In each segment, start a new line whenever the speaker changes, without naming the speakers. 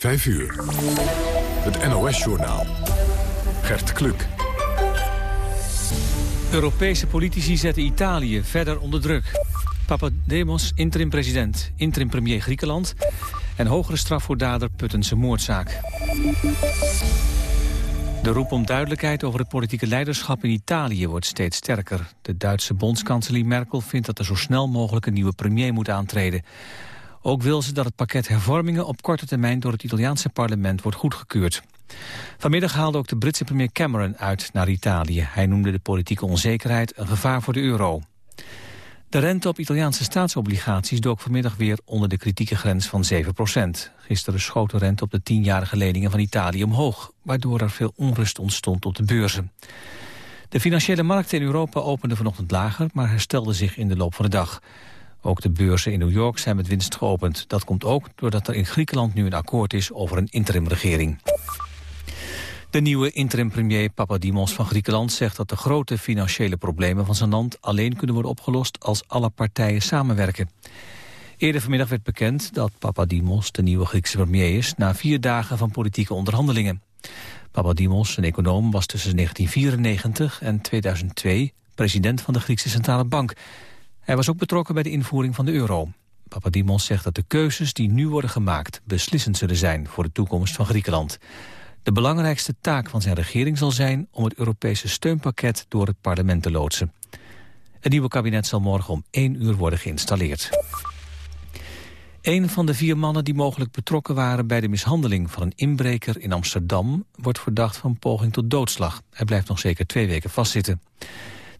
5 uur. Het NOS-journaal. Gert Kluk.
Europese politici zetten Italië verder onder druk. Papademos, interim-president, interim-premier Griekenland... en hogere straf voor dader Puttense moordzaak. De roep om duidelijkheid over het politieke leiderschap in Italië wordt steeds sterker. De Duitse bondskanselier Merkel vindt dat er zo snel mogelijk een nieuwe premier moet aantreden. Ook wil ze dat het pakket hervormingen op korte termijn door het Italiaanse parlement wordt goedgekeurd. Vanmiddag haalde ook de Britse premier Cameron uit naar Italië. Hij noemde de politieke onzekerheid een gevaar voor de euro. De rente op Italiaanse staatsobligaties dook vanmiddag weer onder de kritieke grens van 7% Gisteren schoot de rente op de tienjarige leningen van Italië omhoog, waardoor er veel onrust ontstond op de beurzen. De financiële markten in Europa openden vanochtend lager, maar herstelden zich in de loop van de dag. Ook de beurzen in New York zijn met winst geopend. Dat komt ook doordat er in Griekenland nu een akkoord is over een interimregering. De nieuwe interim-premier Papadimos van Griekenland zegt dat de grote financiële problemen van zijn land alleen kunnen worden opgelost als alle partijen samenwerken. Eerder vanmiddag werd bekend dat Papadimos de nieuwe Griekse premier is na vier dagen van politieke onderhandelingen. Papadimos, een econoom, was tussen 1994 en 2002 president van de Griekse Centrale Bank. Hij was ook betrokken bij de invoering van de euro. Papadimos zegt dat de keuzes die nu worden gemaakt beslissend zullen zijn voor de toekomst van Griekenland. De belangrijkste taak van zijn regering zal zijn om het Europese steunpakket door het parlement te loodsen. Het nieuwe kabinet zal morgen om 1 uur worden geïnstalleerd. Een van de vier mannen die mogelijk betrokken waren bij de mishandeling van een inbreker in Amsterdam wordt verdacht van poging tot doodslag. Hij blijft nog zeker twee weken vastzitten.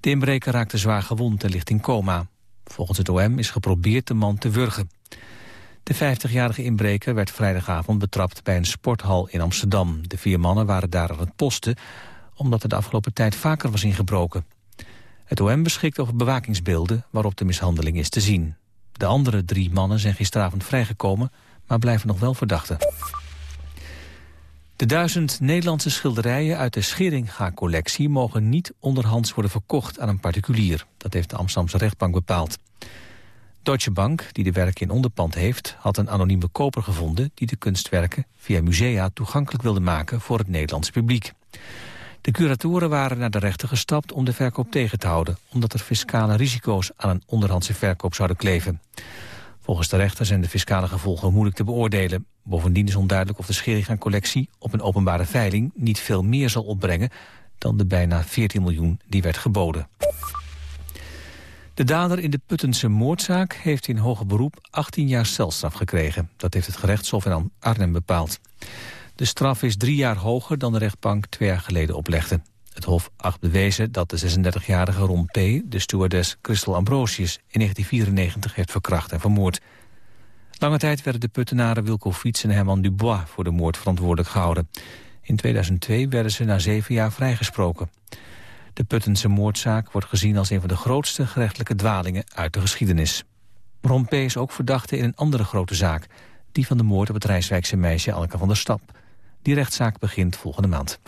De inbreker raakte zwaar gewond en ligt in coma. Volgens het OM is geprobeerd de man te wurgen. De 50-jarige inbreker werd vrijdagavond betrapt bij een sporthal in Amsterdam. De vier mannen waren daar aan het posten, omdat er de afgelopen tijd vaker was ingebroken. Het OM beschikt over bewakingsbeelden waarop de mishandeling is te zien. De andere drie mannen zijn gisteravond vrijgekomen, maar blijven nog wel verdachten. De duizend Nederlandse schilderijen uit de Scheringa-collectie... mogen niet onderhands worden verkocht aan een particulier. Dat heeft de Amsterdamse rechtbank bepaald. Deutsche Bank, die de werken in onderpand heeft... had een anonieme koper gevonden die de kunstwerken... via musea toegankelijk wilde maken voor het Nederlandse publiek. De curatoren waren naar de rechter gestapt om de verkoop tegen te houden... omdat er fiscale risico's aan een onderhandse verkoop zouden kleven. Volgens de rechter zijn de fiscale gevolgen moeilijk te beoordelen. Bovendien is onduidelijk of de Scheringa-collectie op een openbare veiling... niet veel meer zal opbrengen dan de bijna 14 miljoen die werd geboden. De dader in de Puttense moordzaak heeft in hoger beroep 18 jaar celstraf gekregen. Dat heeft het gerechtshof in Arnhem bepaald. De straf is drie jaar hoger dan de rechtbank twee jaar geleden oplegde. Het Hof acht bewezen dat de 36-jarige Ron P. de stewardess Christel Ambrosius in 1994 heeft verkracht en vermoord. Lange tijd werden de puttenaren Wilco Fiets en Herman Dubois voor de moord verantwoordelijk gehouden. In 2002 werden ze na zeven jaar vrijgesproken. De Puttense moordzaak wordt gezien als een van de grootste gerechtelijke dwalingen uit de geschiedenis. Ron P. is ook verdachte in een andere grote zaak, die van de moord op het Rijswijkse meisje Alka van der Stap. Die rechtszaak begint volgende maand.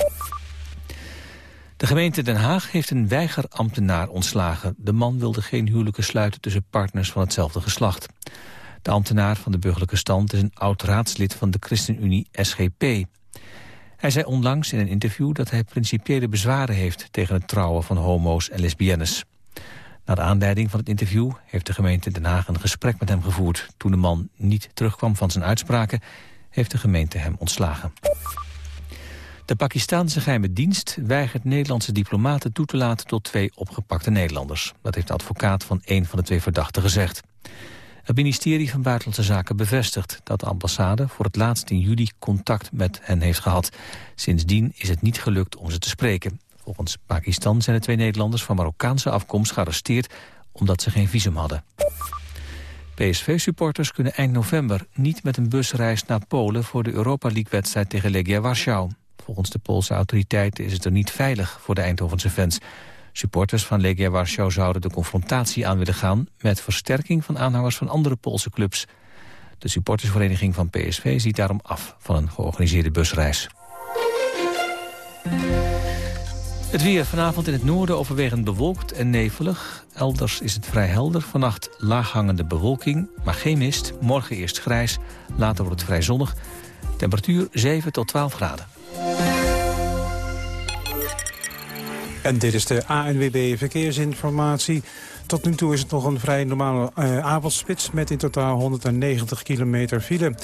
De gemeente Den Haag heeft een weigerambtenaar ontslagen. De man wilde geen huwelijken sluiten tussen partners van hetzelfde geslacht. De ambtenaar van de burgerlijke stand is een oud-raadslid van de ChristenUnie SGP. Hij zei onlangs in een interview dat hij principiële bezwaren heeft... tegen het trouwen van homo's en lesbiennes. Naar aanleiding van het interview heeft de gemeente Den Haag een gesprek met hem gevoerd. Toen de man niet terugkwam van zijn uitspraken, heeft de gemeente hem ontslagen. De Pakistanse geheime dienst weigert Nederlandse diplomaten toe te laten tot twee opgepakte Nederlanders. Dat heeft de advocaat van een van de twee verdachten gezegd. Het ministerie van Buitenlandse Zaken bevestigt dat de ambassade voor het laatst in juli contact met hen heeft gehad. Sindsdien is het niet gelukt om ze te spreken. Volgens Pakistan zijn de twee Nederlanders van Marokkaanse afkomst gearresteerd omdat ze geen visum hadden. PSV-supporters kunnen eind november niet met een busreis naar Polen voor de Europa League-wedstrijd tegen Legia Warschau. Volgens de Poolse autoriteiten is het er niet veilig voor de Eindhovense fans. Supporters van Legia Warschau zouden de confrontatie aan willen gaan... met versterking van aanhangers van andere Poolse clubs. De supportersvereniging van PSV ziet daarom af van een georganiseerde busreis. Het weer vanavond in het noorden overwegend bewolkt en nevelig. Elders is het vrij helder. Vannacht laaghangende bewolking, maar geen mist. Morgen eerst grijs, later wordt het vrij zonnig. Temperatuur 7 tot 12 graden.
En dit is de ANWB Verkeersinformatie. Tot nu toe is het nog een vrij normale uh, avondspits... met in totaal 190 kilometer file.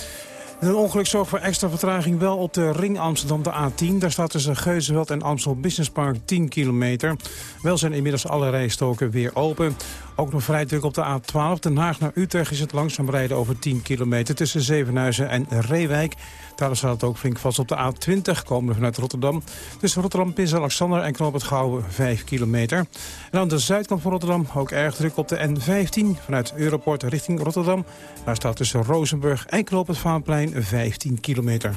Een ongeluk zorgt voor extra vertraging wel op de ring Amsterdam, de A10. Daar staat tussen Geuzenveld en Amstel Business Park 10 kilometer. Wel zijn inmiddels alle rijstoken weer open. Ook nog vrij druk op de A12. Den Haag naar Utrecht is het langzaam rijden over 10 kilometer... tussen Zevenhuizen en Reewijk. Daar staat het ook flink vast op de A20, komende vanuit Rotterdam. Tussen Rotterdam, Prins Alexander en Knoop het Gouwen 5 kilometer. En aan de zuidkant van Rotterdam ook erg druk op de N15... vanuit Europort richting Rotterdam. Daar staat tussen Rozenburg en Knoop het Vaanplein 15 kilometer.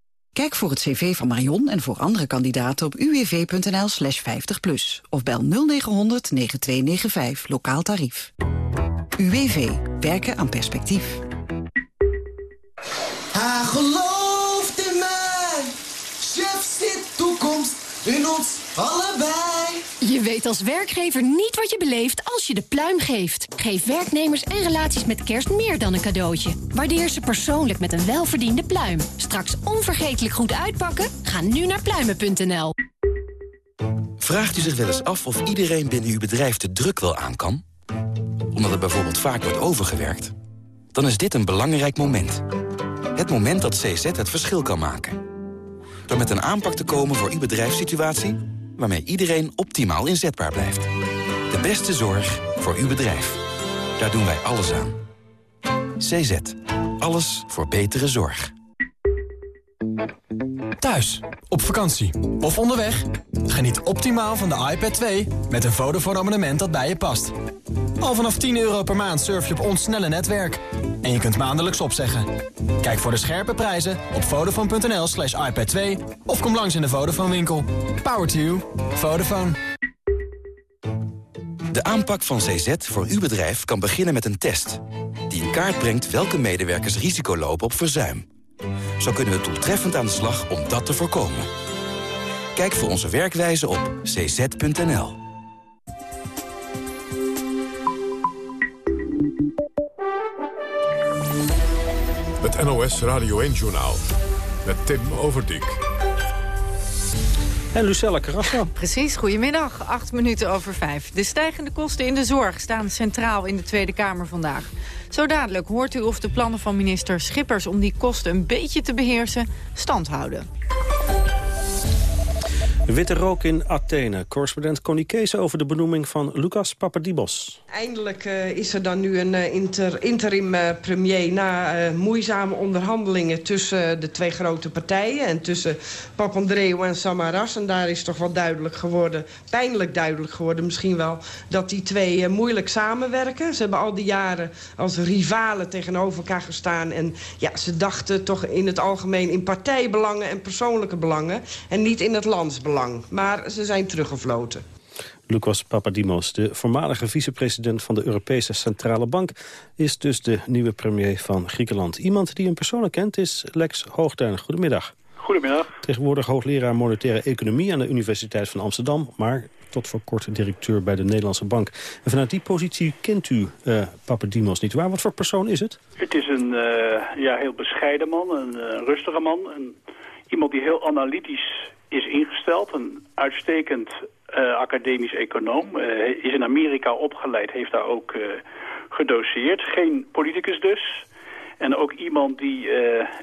Kijk voor het cv van Marion en voor andere kandidaten op uwv.nl slash 50 plus. Of bel 0900 9295, lokaal tarief. UWV. Werken aan perspectief.
Hij gelooft in mij. Chef zit toekomst in ons allebei.
Je weet als werkgever niet wat je beleeft als je de pluim geeft. Geef werknemers en relaties met kerst meer dan een cadeautje. Waardeer ze persoonlijk met een welverdiende pluim. Straks onvergetelijk goed uitpakken? Ga nu naar pluimen.nl.
Vraagt u zich wel eens af of iedereen binnen uw bedrijf de druk wel aan kan? Omdat er bijvoorbeeld vaak wordt overgewerkt? Dan is dit een belangrijk moment. Het moment dat CZ het verschil kan maken. Door met een aanpak te komen voor uw bedrijfssituatie... waarmee iedereen optimaal inzetbaar blijft. De beste zorg voor uw bedrijf. Daar doen wij alles aan. CZ. Alles voor betere zorg.
Thuis, op vakantie of onderweg. Geniet optimaal van de iPad 2 met een Vodafone abonnement dat bij je past. Al vanaf 10 euro per maand surf je op ons snelle netwerk. En je kunt maandelijks opzeggen. Kijk voor de scherpe prijzen op vodafone.nl slash iPad 2 of kom langs in de Vodafone winkel. Power to you. Vodafone.
De aanpak van CZ voor uw bedrijf kan beginnen met een test... die in kaart brengt welke medewerkers risico lopen op verzuim. Zo kunnen we doeltreffend aan de slag om dat te voorkomen. Kijk voor onze werkwijze op cz.nl.
Het NOS Radio 1-journaal met Tim Overdijk.
En Lucella Carrasso.
Precies, goedemiddag. Acht minuten over vijf. De stijgende kosten in de zorg staan centraal in de Tweede Kamer vandaag. Zo dadelijk hoort u of de plannen van minister Schippers... om die kosten een beetje te beheersen, stand houden.
Witte rook in Athene. Correspondent Connie Kees over de benoeming van Lucas Papadimos.
Eindelijk uh, is er dan nu een inter, interim uh, premier... na moeizame onderhandelingen tussen de twee grote partijen... en tussen Papandreou en Samaras. En daar is toch wel duidelijk geworden, pijnlijk duidelijk geworden misschien wel... dat die twee moeilijk samenwerken. Ze hebben al die jaren als rivalen tegenover elkaar gestaan. En ja, ze dachten toch in het algemeen in partijbelangen en persoonlijke belangen... en niet in het landsbelang. Maar ze zijn teruggefloten.
Lucas Papadimos, de voormalige vicepresident van de Europese Centrale Bank... is dus de nieuwe premier van Griekenland. Iemand die hem persoonlijk kent is Lex Hoogduin. Goedemiddag.
Goedemiddag.
Tegenwoordig hoogleraar monetaire economie aan de Universiteit van Amsterdam... maar tot voor kort directeur bij de Nederlandse Bank. En vanuit die positie kent u uh, Papadimos niet waar. Wat voor persoon is het?
Het is een uh, ja, heel bescheiden man, een uh, rustige man. Een, iemand die heel analytisch is ingesteld. Een uitstekend uh, academisch econoom. Uh, is in Amerika opgeleid, heeft daar ook uh, gedoseerd. Geen politicus dus. En ook iemand die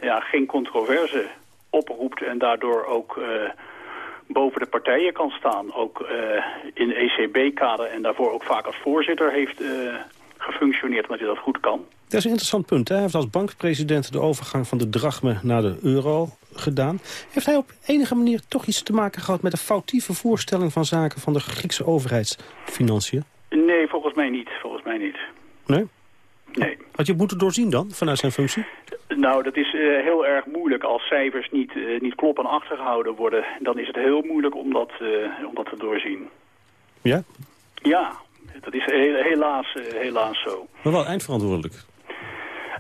ja, geen controverse oproept en daardoor ook boven de partijen kan staan. Ook in ECB-kader en daarvoor ook vaak als voorzitter heeft gefunctioneerd, omdat hij dat goed kan.
Dat is een interessant punt. Hè? Hij heeft als bankpresident de overgang van de drachme naar de euro gedaan. Heeft hij op enige manier toch iets te maken gehad met een foutieve voorstelling van zaken van de Griekse overheidsfinanciën?
Nee, volgens mij niet. Volgens mij niet.
Nee?
Nee.
Had je het moeten doorzien dan, vanuit zijn functie?
Nou, dat is uh, heel erg moeilijk. Als cijfers niet, uh, niet kloppen achtergehouden worden... dan is het heel moeilijk om dat, uh, om dat te doorzien.
Ja?
Ja, dat is helaas, helaas zo.
Maar wel eindverantwoordelijk.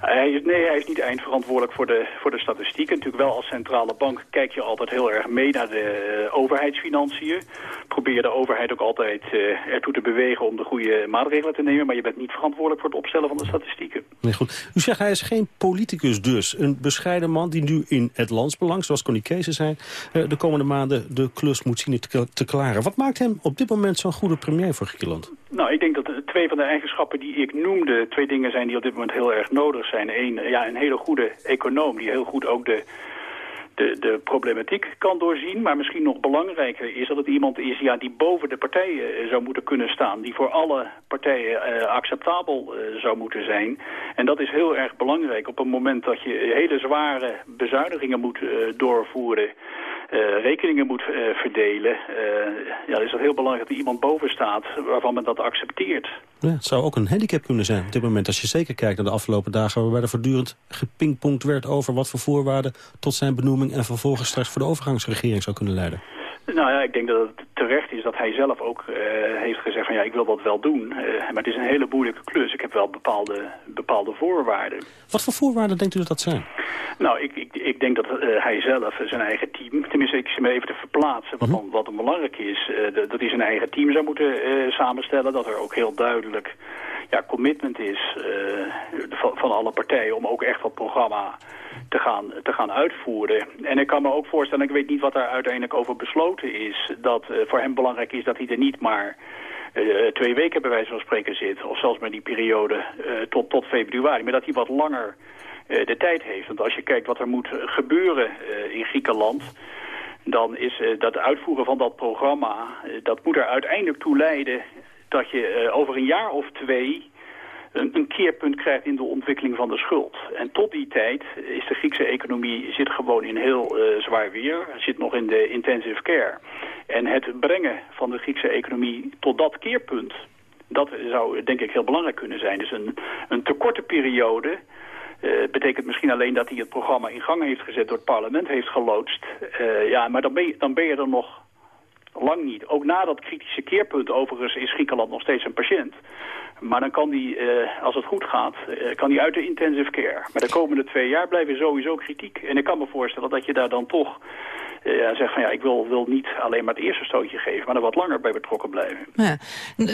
Hij nee, hij is niet eindverantwoordelijk voor de, voor de statistieken. Natuurlijk wel als centrale bank kijk je altijd heel erg mee naar de uh, overheidsfinanciën. Probeer de overheid ook altijd uh, ertoe te bewegen om de goede maatregelen te nemen. Maar je bent niet verantwoordelijk voor het opstellen van de statistieken.
Nee, goed. U zegt hij is geen politicus dus. Een bescheiden man die nu in het landsbelang, zoals Connie Kees zei... Uh, de komende maanden de klus moet zien te, te klaren. Wat maakt hem op dit moment zo'n goede premier voor Griekenland?
Nou, ik denk dat twee van de eigenschappen die ik noemde... twee dingen zijn die op dit moment heel erg nodig zijn. Eén, ja, een hele goede econoom die heel goed ook de, de, de problematiek kan doorzien. Maar misschien nog belangrijker is dat het iemand is ja, die boven de partijen zou moeten kunnen staan. Die voor alle partijen uh, acceptabel uh, zou moeten zijn. En dat is heel erg belangrijk op een moment dat je hele zware bezuinigingen moet doorvoeren. Uh, rekeningen moet uh, verdelen, uh, ja, dan is het heel belangrijk dat er iemand boven staat waarvan men dat accepteert.
Ja, het zou ook een handicap kunnen zijn op dit moment. Als je zeker kijkt naar de afgelopen dagen waarbij er voortdurend gepingpongd werd over wat voor voorwaarden tot zijn benoeming en vervolgens straks voor de overgangsregering zou kunnen leiden.
Nou ja, ik denk dat het terecht is dat hij zelf ook uh, heeft gezegd van ja, ik wil dat wel doen. Uh, maar het is een hele moeilijke klus. Ik heb wel bepaalde, bepaalde voorwaarden.
Wat voor voorwaarden denkt u dat dat zijn?
Nou, ik, ik, ik denk dat uh, hij zelf zijn eigen team, tenminste ik zit me even te verplaatsen wat, wat hem belangrijk is, dat hij zijn eigen team zou moeten samenstellen. Dat er ook heel duidelijk ja, commitment is van, van alle partijen om ook echt dat programma te gaan, te gaan uitvoeren. En ik kan me ook voorstellen, ik weet niet wat daar uiteindelijk over besloten is... dat uh, voor hem belangrijk is dat hij er niet maar uh, twee weken bij wijze van spreken zit... of zelfs met die periode uh, tot, tot februari, maar dat hij wat langer de tijd heeft. Want als je kijkt wat er moet gebeuren in Griekenland dan is dat uitvoeren van dat programma, dat moet er uiteindelijk toe leiden dat je over een jaar of twee een, keerpunt krijgt in de ontwikkeling van de schuld. En tot die tijd is de Griekse economie zit gewoon in heel zwaar weer, zit nog in de intensive care. En het brengen van de Griekse economie tot dat keerpunt, dat zou denk ik heel belangrijk kunnen zijn. Dus een, een te periode uh, betekent misschien alleen dat hij het programma in gang heeft gezet, door het parlement heeft geloodst. Uh, ja, maar dan ben, je, dan ben je er nog lang niet. Ook na dat kritische keerpunt overigens is Griekenland nog steeds een patiënt. Maar dan kan die, uh, als het goed gaat, kan die uit de intensive care. Maar de komende twee jaar blijven sowieso kritiek. En ik kan me voorstellen dat je daar dan toch uh, zegt van ja, ik wil, wil niet alleen maar het eerste stootje geven, maar er wat langer bij betrokken blijven.
Ja.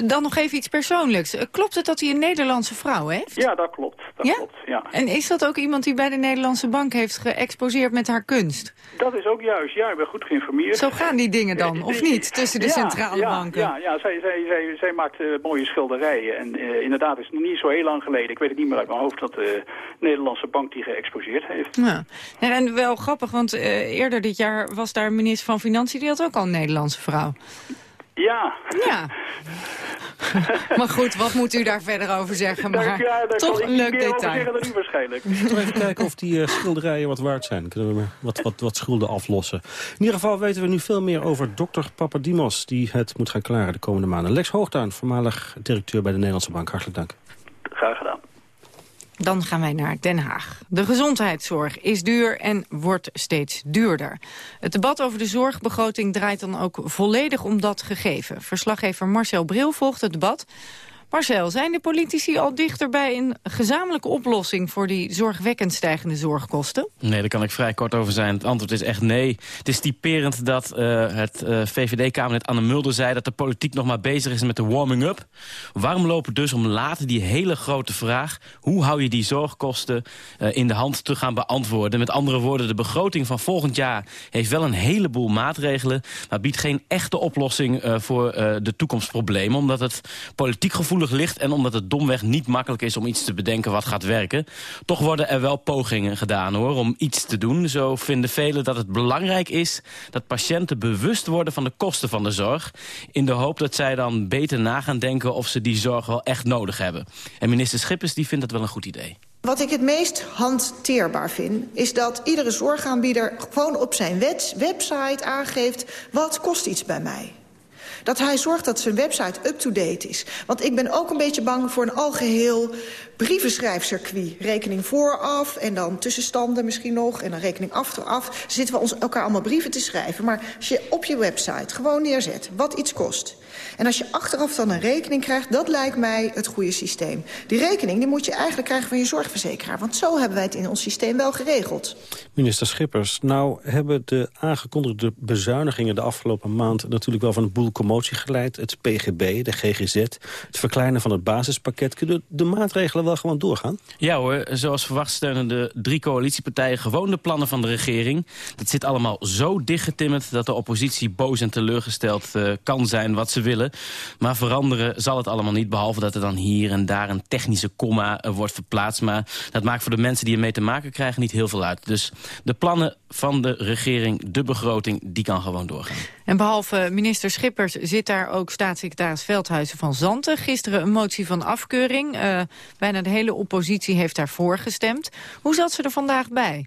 Dan nog even iets persoonlijks. Klopt het dat hij een Nederlandse vrouw heeft?
Ja, dat klopt. Dat
ja?
klopt ja.
En is dat ook iemand die bij de Nederlandse bank heeft geëxposeerd met haar kunst?
Dat is ook juist, ja, ik ben goed geïnformeerd.
Zo gaan die dingen dan, of niet, tussen de
ja,
centrale banken?
Ja, ja zij, zij, zij, zij maakt mooie schilderijen. En uh, inderdaad, is het nog niet zo heel lang geleden, ik weet het niet meer uit mijn hoofd, dat de Nederlandse bank die geëxposeerd heeft.
Ja. En wel grappig, want eerder dit jaar was daar minister van Financiën, die had ook al een Nederlandse vrouw.
Ja.
Ja. maar goed, wat moet u daar verder over zeggen? Maar
ja, daar
toch
kan
een leuk
over
detail.
zeggen dan u waarschijnlijk.
Even kijken of die uh, schilderijen wat waard zijn. Kunnen we wat, wat, wat schulden aflossen. In ieder geval weten we nu veel meer over dokter Papadimos... die het moet gaan klaren de komende maanden. Lex Hoogtuin, voormalig directeur bij de Nederlandse Bank. Hartelijk dank.
Dan gaan wij naar Den Haag. De gezondheidszorg is duur en wordt steeds duurder. Het debat over de zorgbegroting draait dan ook volledig om dat gegeven. Verslaggever Marcel Bril volgt het debat. Marcel, zijn de politici al dichter bij een gezamenlijke oplossing... voor die zorgwekkend stijgende zorgkosten?
Nee, daar kan ik vrij kort over zijn. Het antwoord is echt nee. Het is typerend dat uh, het uh, VVD-kamerlid Anne Mulder zei... dat de politiek nog maar bezig is met de warming-up. Waarom lopen dus om later die hele grote vraag... hoe hou je die zorgkosten uh, in de hand te gaan beantwoorden? Met andere woorden, de begroting van volgend jaar... heeft wel een heleboel maatregelen... maar biedt geen echte oplossing voor de toekomstproblemen... omdat het politiek gevoelig en omdat het domweg niet makkelijk is om iets te bedenken wat gaat werken. Toch worden er wel pogingen gedaan hoor, om iets te doen. Zo vinden velen dat het belangrijk is dat patiënten bewust worden van de kosten van de zorg. In de hoop dat zij dan beter na gaan denken of ze die zorg wel echt nodig hebben. En minister Schippers die vindt dat wel een goed idee.
Wat ik het meest hanteerbaar vind, is dat iedere zorgaanbieder gewoon op zijn website aangeeft wat kost iets bij mij. Dat hij zorgt dat zijn website up-to-date is. Want ik ben ook een beetje bang voor een algeheel brievenschrijfcircuit. Rekening vooraf en dan tussenstanden misschien nog. En dan rekening achteraf. Zitten we ons elkaar allemaal brieven te schrijven. Maar als je op je website gewoon neerzet wat iets kost... en als je achteraf dan een rekening krijgt, dat lijkt mij het goede systeem. Die rekening die moet je eigenlijk krijgen van je zorgverzekeraar. Want zo hebben wij het in ons systeem wel geregeld.
Minister Schippers, nou hebben de aangekondigde bezuinigingen de afgelopen maand natuurlijk wel van een boel commotie geleid. Het PGB, de GGZ, het verkleinen van het basispakket. De maatregelen wel gewoon doorgaan?
Ja hoor, zoals verwacht steunen de drie coalitiepartijen gewoon de plannen van de regering. Het zit allemaal zo dichtgetimmerd dat de oppositie boos en teleurgesteld uh, kan zijn wat ze willen. Maar veranderen zal het allemaal niet, behalve dat er dan hier en daar een technische komma uh, wordt verplaatst. Maar dat maakt voor de mensen die ermee te maken krijgen niet heel veel uit. Dus de plannen van de regering, de begroting, die kan gewoon doorgaan.
En behalve minister Schippers zit daar ook staatssecretaris Veldhuizen van Zanten. Gisteren een motie van afkeuring. Uh, bijna de hele oppositie heeft daarvoor gestemd. Hoe zat ze er vandaag bij?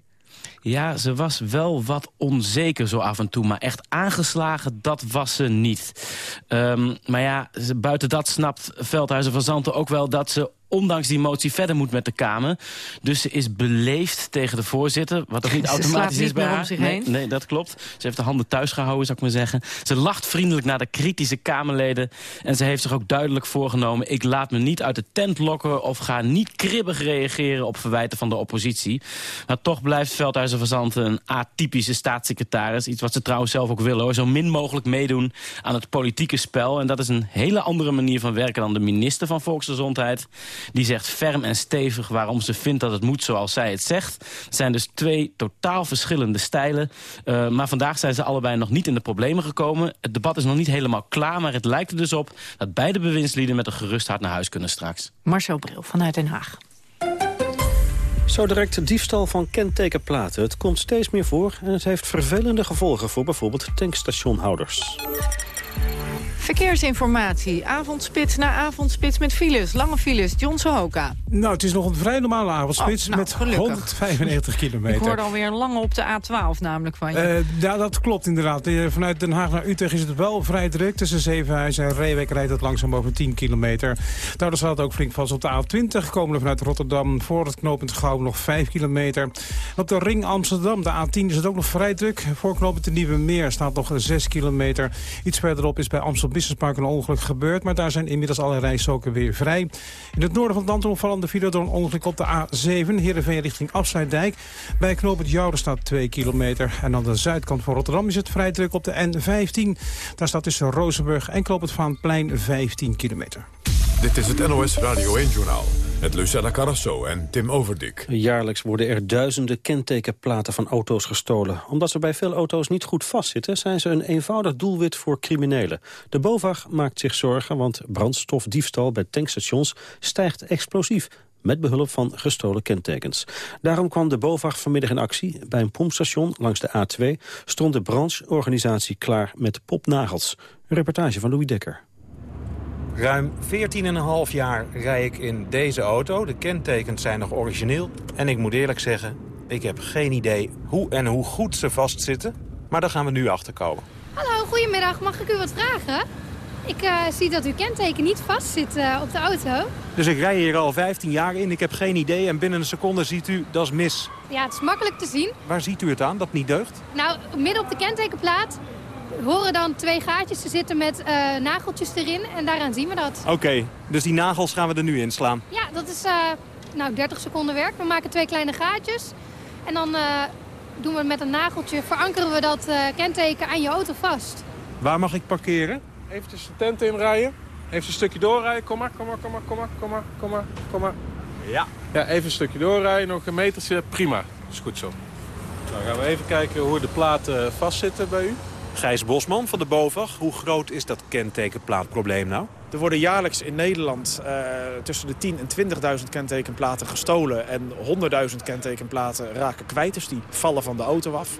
Ja, ze was wel wat onzeker zo af en toe. Maar echt aangeslagen, dat was ze niet. Um, maar ja, buiten dat snapt Veldhuizen van Zanten ook wel... dat ze ondanks die motie verder moet met de Kamer. Dus ze is beleefd tegen de voorzitter. Wat ook niet automatisch is bij haar. Nee, nee, dat klopt. Ze heeft de handen thuis gehouden, zou ik maar zeggen. Ze lacht vriendelijk naar de kritische Kamerleden. En ze heeft zich ook duidelijk voorgenomen... ik laat me niet uit de tent lokken... of ga niet kribbig reageren op verwijten van de oppositie. Maar toch blijft Veldhuizen van Zanten een atypische staatssecretaris. Iets wat ze trouwens zelf ook willen. Hoor. Zo min mogelijk meedoen aan het politieke spel. En dat is een hele andere manier van werken... dan de minister van Volksgezondheid. Die zegt ferm en stevig waarom ze vindt dat het moet zoals zij het zegt. Het zijn dus twee totaal verschillende stijlen. Uh, maar vandaag zijn ze allebei nog niet in de problemen gekomen. Het debat is nog niet helemaal klaar, maar het lijkt er dus op... dat beide bewindslieden met een gerust hart naar huis kunnen straks.
Marcel Bril vanuit Den Haag.
Zo direct diefstal van kentekenplaten. Het komt steeds meer voor en het heeft vervelende gevolgen... voor bijvoorbeeld tankstationhouders.
Verkeersinformatie. Avondspits na avondspits met files. Lange files. John Sohoka.
Nou, het is nog een vrij normale avondspits
oh, nou,
met
gelukkig.
195 kilometer.
Ik hoorde alweer een lange op de A12 namelijk van je.
Uh, ja, dat klopt inderdaad. Uh, vanuit Den Haag naar Utrecht is het wel vrij druk. Tussen Zevenhuizen en Reewek rijdt het langzaam over 10 kilometer. Daardoor staat het ook flink vast op de A20. Komen vanuit Rotterdam voor het knooppunt Gouw nog 5 kilometer. En op de ring Amsterdam, de A10, is het ook nog vrij druk. Voor knooppunt de Nieuwe Meer staat nog 6 kilometer. Iets verderop is bij Amsterdam Business Park een ongeluk gebeurd. Maar daar zijn inmiddels alle rijstroken weer vrij. In het noorden van het land opvallende file door een ongeluk op de A7. Heerenveen richting Afsluitdijk. Bij knooppunt Jouren staat 2 kilometer. En aan de zuidkant van Rotterdam is het vrij druk op de N15. Daar staat tussen Rozenburg en knooppunt Vaanplein 15 kilometer.
Dit is het NOS Radio 1-journaal met Lucella Carrasso en Tim Overdik.
Jaarlijks worden er duizenden kentekenplaten van auto's gestolen. Omdat ze bij veel auto's niet goed vastzitten... zijn ze een eenvoudig doelwit voor criminelen. De BOVAG maakt zich zorgen, want brandstofdiefstal bij tankstations... stijgt explosief met behulp van gestolen kentekens. Daarom kwam de BOVAG vanmiddag in actie. Bij een pompstation langs de A2 stond de brancheorganisatie klaar met popnagels. Een reportage van Louis Dekker.
Ruim 14,5 jaar rij ik in deze auto. De kentekens zijn nog origineel. En ik moet eerlijk zeggen, ik heb geen idee hoe en hoe goed ze vastzitten. Maar daar gaan we nu achter komen.
Hallo, goedemiddag. Mag ik u wat vragen? Ik uh, zie dat uw kenteken niet vastzit uh, op de auto.
Dus ik rij hier al 15 jaar in. Ik heb geen idee. En binnen een seconde ziet u, dat is mis.
Ja, het is makkelijk te zien.
Waar ziet u het aan, dat niet deugt?
Nou, midden op de kentekenplaat horen dan twee gaatjes te zitten met uh, nageltjes erin. En daaraan zien we dat.
Oké, okay, dus die nagels gaan we er nu inslaan?
Ja, dat is uh, nou 30 seconden werk. We maken twee kleine gaatjes. En dan uh, doen we met een nageltje, verankeren we dat kenteken aan je auto vast.
Waar mag ik parkeren?
Even de tent inrijden. Even een stukje doorrijden. Kom maar, kom maar, kom maar, kom maar, kom maar, kom maar, kom maar.
Ja.
Ja, even een stukje doorrijden, nog een metertje. Prima, dat is goed zo. Dan gaan we even kijken hoe de platen vastzitten bij u.
Gijs Bosman van de BOVAG. Hoe groot is dat kentekenplaatprobleem nou?
Er worden jaarlijks in Nederland uh, tussen de 10.000 en 20.000 kentekenplaten gestolen. En 100.000 kentekenplaten raken kwijt, dus die vallen van de auto af.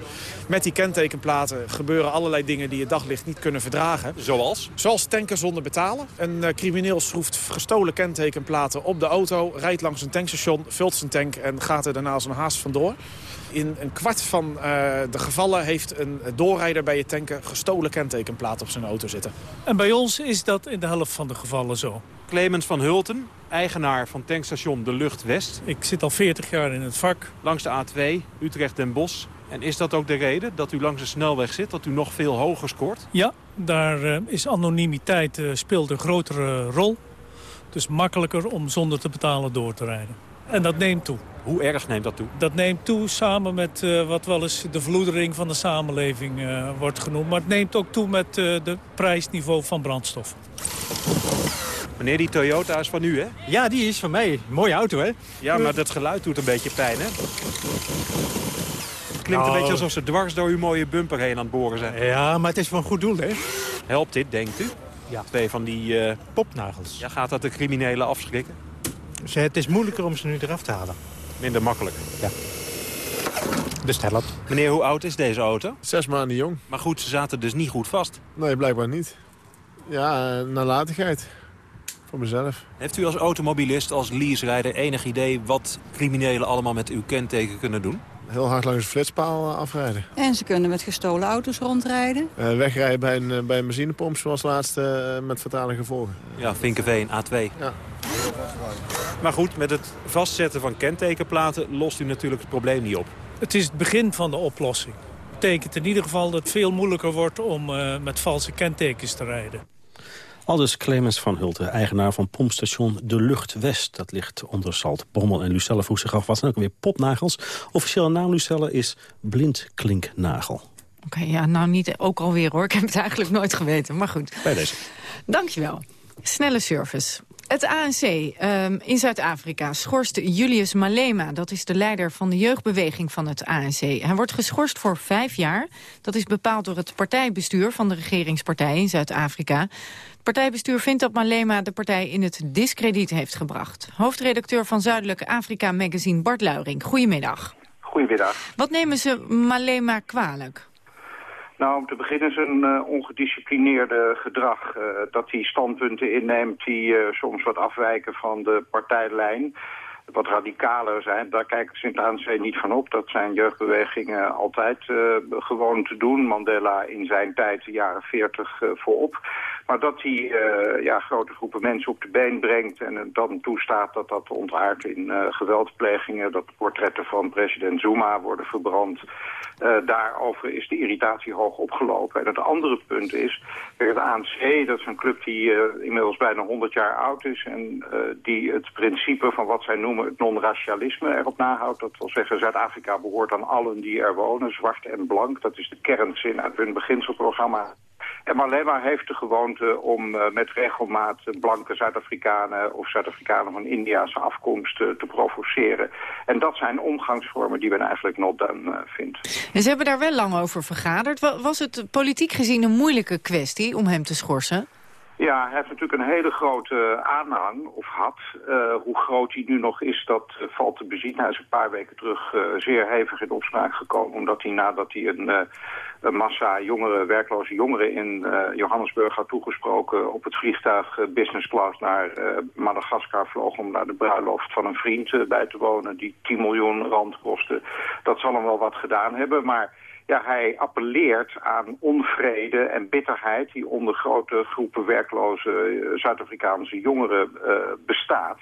Met die kentekenplaten gebeuren allerlei dingen die het daglicht niet kunnen verdragen.
Zoals?
Zoals tanken zonder betalen. Een uh, crimineel schroeft gestolen kentekenplaten op de auto, rijdt langs een tankstation, vult zijn tank en gaat er daarna als een haast vandoor. In een kwart van uh, de gevallen heeft een doorrijder bij je tanken gestolen kentekenplaat op zijn auto zitten.
En bij ons is dat in de helft van de gevallen zo.
Clemens van Hulten, eigenaar van tankstation De Lucht West.
Ik zit al 40 jaar in het vak.
Langs de A2, Utrecht-Den Bosch. En is dat ook de reden dat u langs de snelweg zit, dat u nog veel hoger scoort?
Ja, daar uh, is anonimiteit uh, speelt een grotere rol. Dus makkelijker om zonder te betalen door te rijden. En dat neemt toe.
Hoe erg neemt dat toe?
Dat neemt toe samen met uh, wat wel eens de vloedering van de samenleving uh, wordt genoemd. Maar het neemt ook toe met uh, het prijsniveau van brandstof.
Meneer, die Toyota is van u, hè?
Ja, die is van mij. Mooie auto, hè?
Ja, maar dat geluid doet een beetje pijn, hè? Het klinkt nou, een beetje alsof ze dwars door uw mooie bumper heen aan het boren zijn.
Ja, maar het is voor een goed doel, hè?
Helpt dit, denkt u?
Ja.
Twee van die...
Popnagels.
Ja, gaat dat de criminelen afschrikken?
Het is moeilijker om ze nu eraf te halen.
Minder makkelijk?
Ja. Dus helpt.
Meneer, hoe oud is deze auto?
Zes maanden jong.
Maar goed, ze zaten dus niet goed vast?
Nee, blijkbaar niet. Ja, nalatigheid. Voor mezelf.
Heeft u als automobilist, als leaserijder enig idee... wat criminelen allemaal met uw kenteken kunnen doen?
Heel hard langs de flitspaal afrijden.
En ze kunnen met gestolen auto's rondrijden.
Uh, wegrijden bij een, bij een benzinepomp zoals laatste uh, met fatale gevolgen.
Ja, Vinkenveen, A2.
Ja.
Maar goed, met het vastzetten van kentekenplaten lost u natuurlijk het probleem niet op.
Het is het begin van de oplossing. Dat betekent in ieder geval dat het veel moeilijker wordt om uh, met valse kentekens te rijden.
Aldus Clemens van Hulten, eigenaar van pompstation De Lucht West. Dat ligt onder Zaltbommel en Lucelle vroeg zich af, wat zijn ook weer popnagels? Officiële naam Lucelle is blindklinknagel.
Oké, okay, ja, nou niet ook alweer hoor. Ik heb het eigenlijk nooit geweten, maar goed.
Bij deze.
Dankjewel. Snelle service. Het ANC um, in Zuid-Afrika schorst Julius Malema. Dat is de leider van de jeugdbeweging van het ANC. Hij wordt geschorst voor vijf jaar. Dat is bepaald door het partijbestuur van de regeringspartij in Zuid-Afrika. Het partijbestuur vindt dat Malema de partij in het discrediet heeft gebracht. Hoofdredacteur van Zuidelijk Afrika magazine Bart Luiring. Goedemiddag.
Goedemiddag.
Wat nemen ze Malema kwalijk?
Nou, om te beginnen zijn uh, ongedisciplineerde gedrag. Uh, dat hij standpunten inneemt die uh, soms wat afwijken van de partijlijn. Wat radicaler zijn, daar kijkt Sint-ANC niet van op. Dat zijn jeugdbewegingen altijd gewoon te doen. Mandela in zijn tijd, de jaren 40, voorop. Maar dat hij uh, ja, grote groepen mensen op de been brengt... en dan toestaat dat dat ontaart in uh, geweldplegingen... dat portretten van president Zuma worden verbrand... Uh, daarover is de irritatie hoog opgelopen. En het andere punt is, het ANC, dat is een club die inmiddels bijna 100 jaar oud is... en die het principe van wat zij noemen het non-racialisme erop nahoudt. Dat wil zeggen, Zuid-Afrika behoort aan allen die er wonen, zwart en blank. Dat is de kernzin uit hun beginselprogramma. En Malema heeft de gewoonte om uh, met regelmaat blanke Zuid-Afrikanen of Zuid-Afrikanen van Indiase afkomst uh, te provoceren. En dat zijn omgangsvormen die men eigenlijk not done uh, vindt.
En ze hebben daar wel lang over vergaderd. Was het politiek gezien een moeilijke kwestie om hem te schorsen?
Ja, hij heeft natuurlijk een hele grote aanhang, of had. Uh, hoe groot hij nu nog is, dat uh, valt te bezien. Hij is een paar weken terug uh, zeer hevig in opspraak gekomen... omdat hij nadat hij een, een massa jongeren, werkloze jongeren in Johannesburg had toegesproken... op het vliegtuig business class naar Madagaskar vloog... om naar de bruiloft van een vriend bij te wonen... die 10 miljoen rand kostte. Dat zal hem wel wat gedaan hebben, maar... Ja, hij appelleert aan onvrede en bitterheid die onder grote groepen werkloze Zuid-Afrikaanse jongeren uh, bestaat.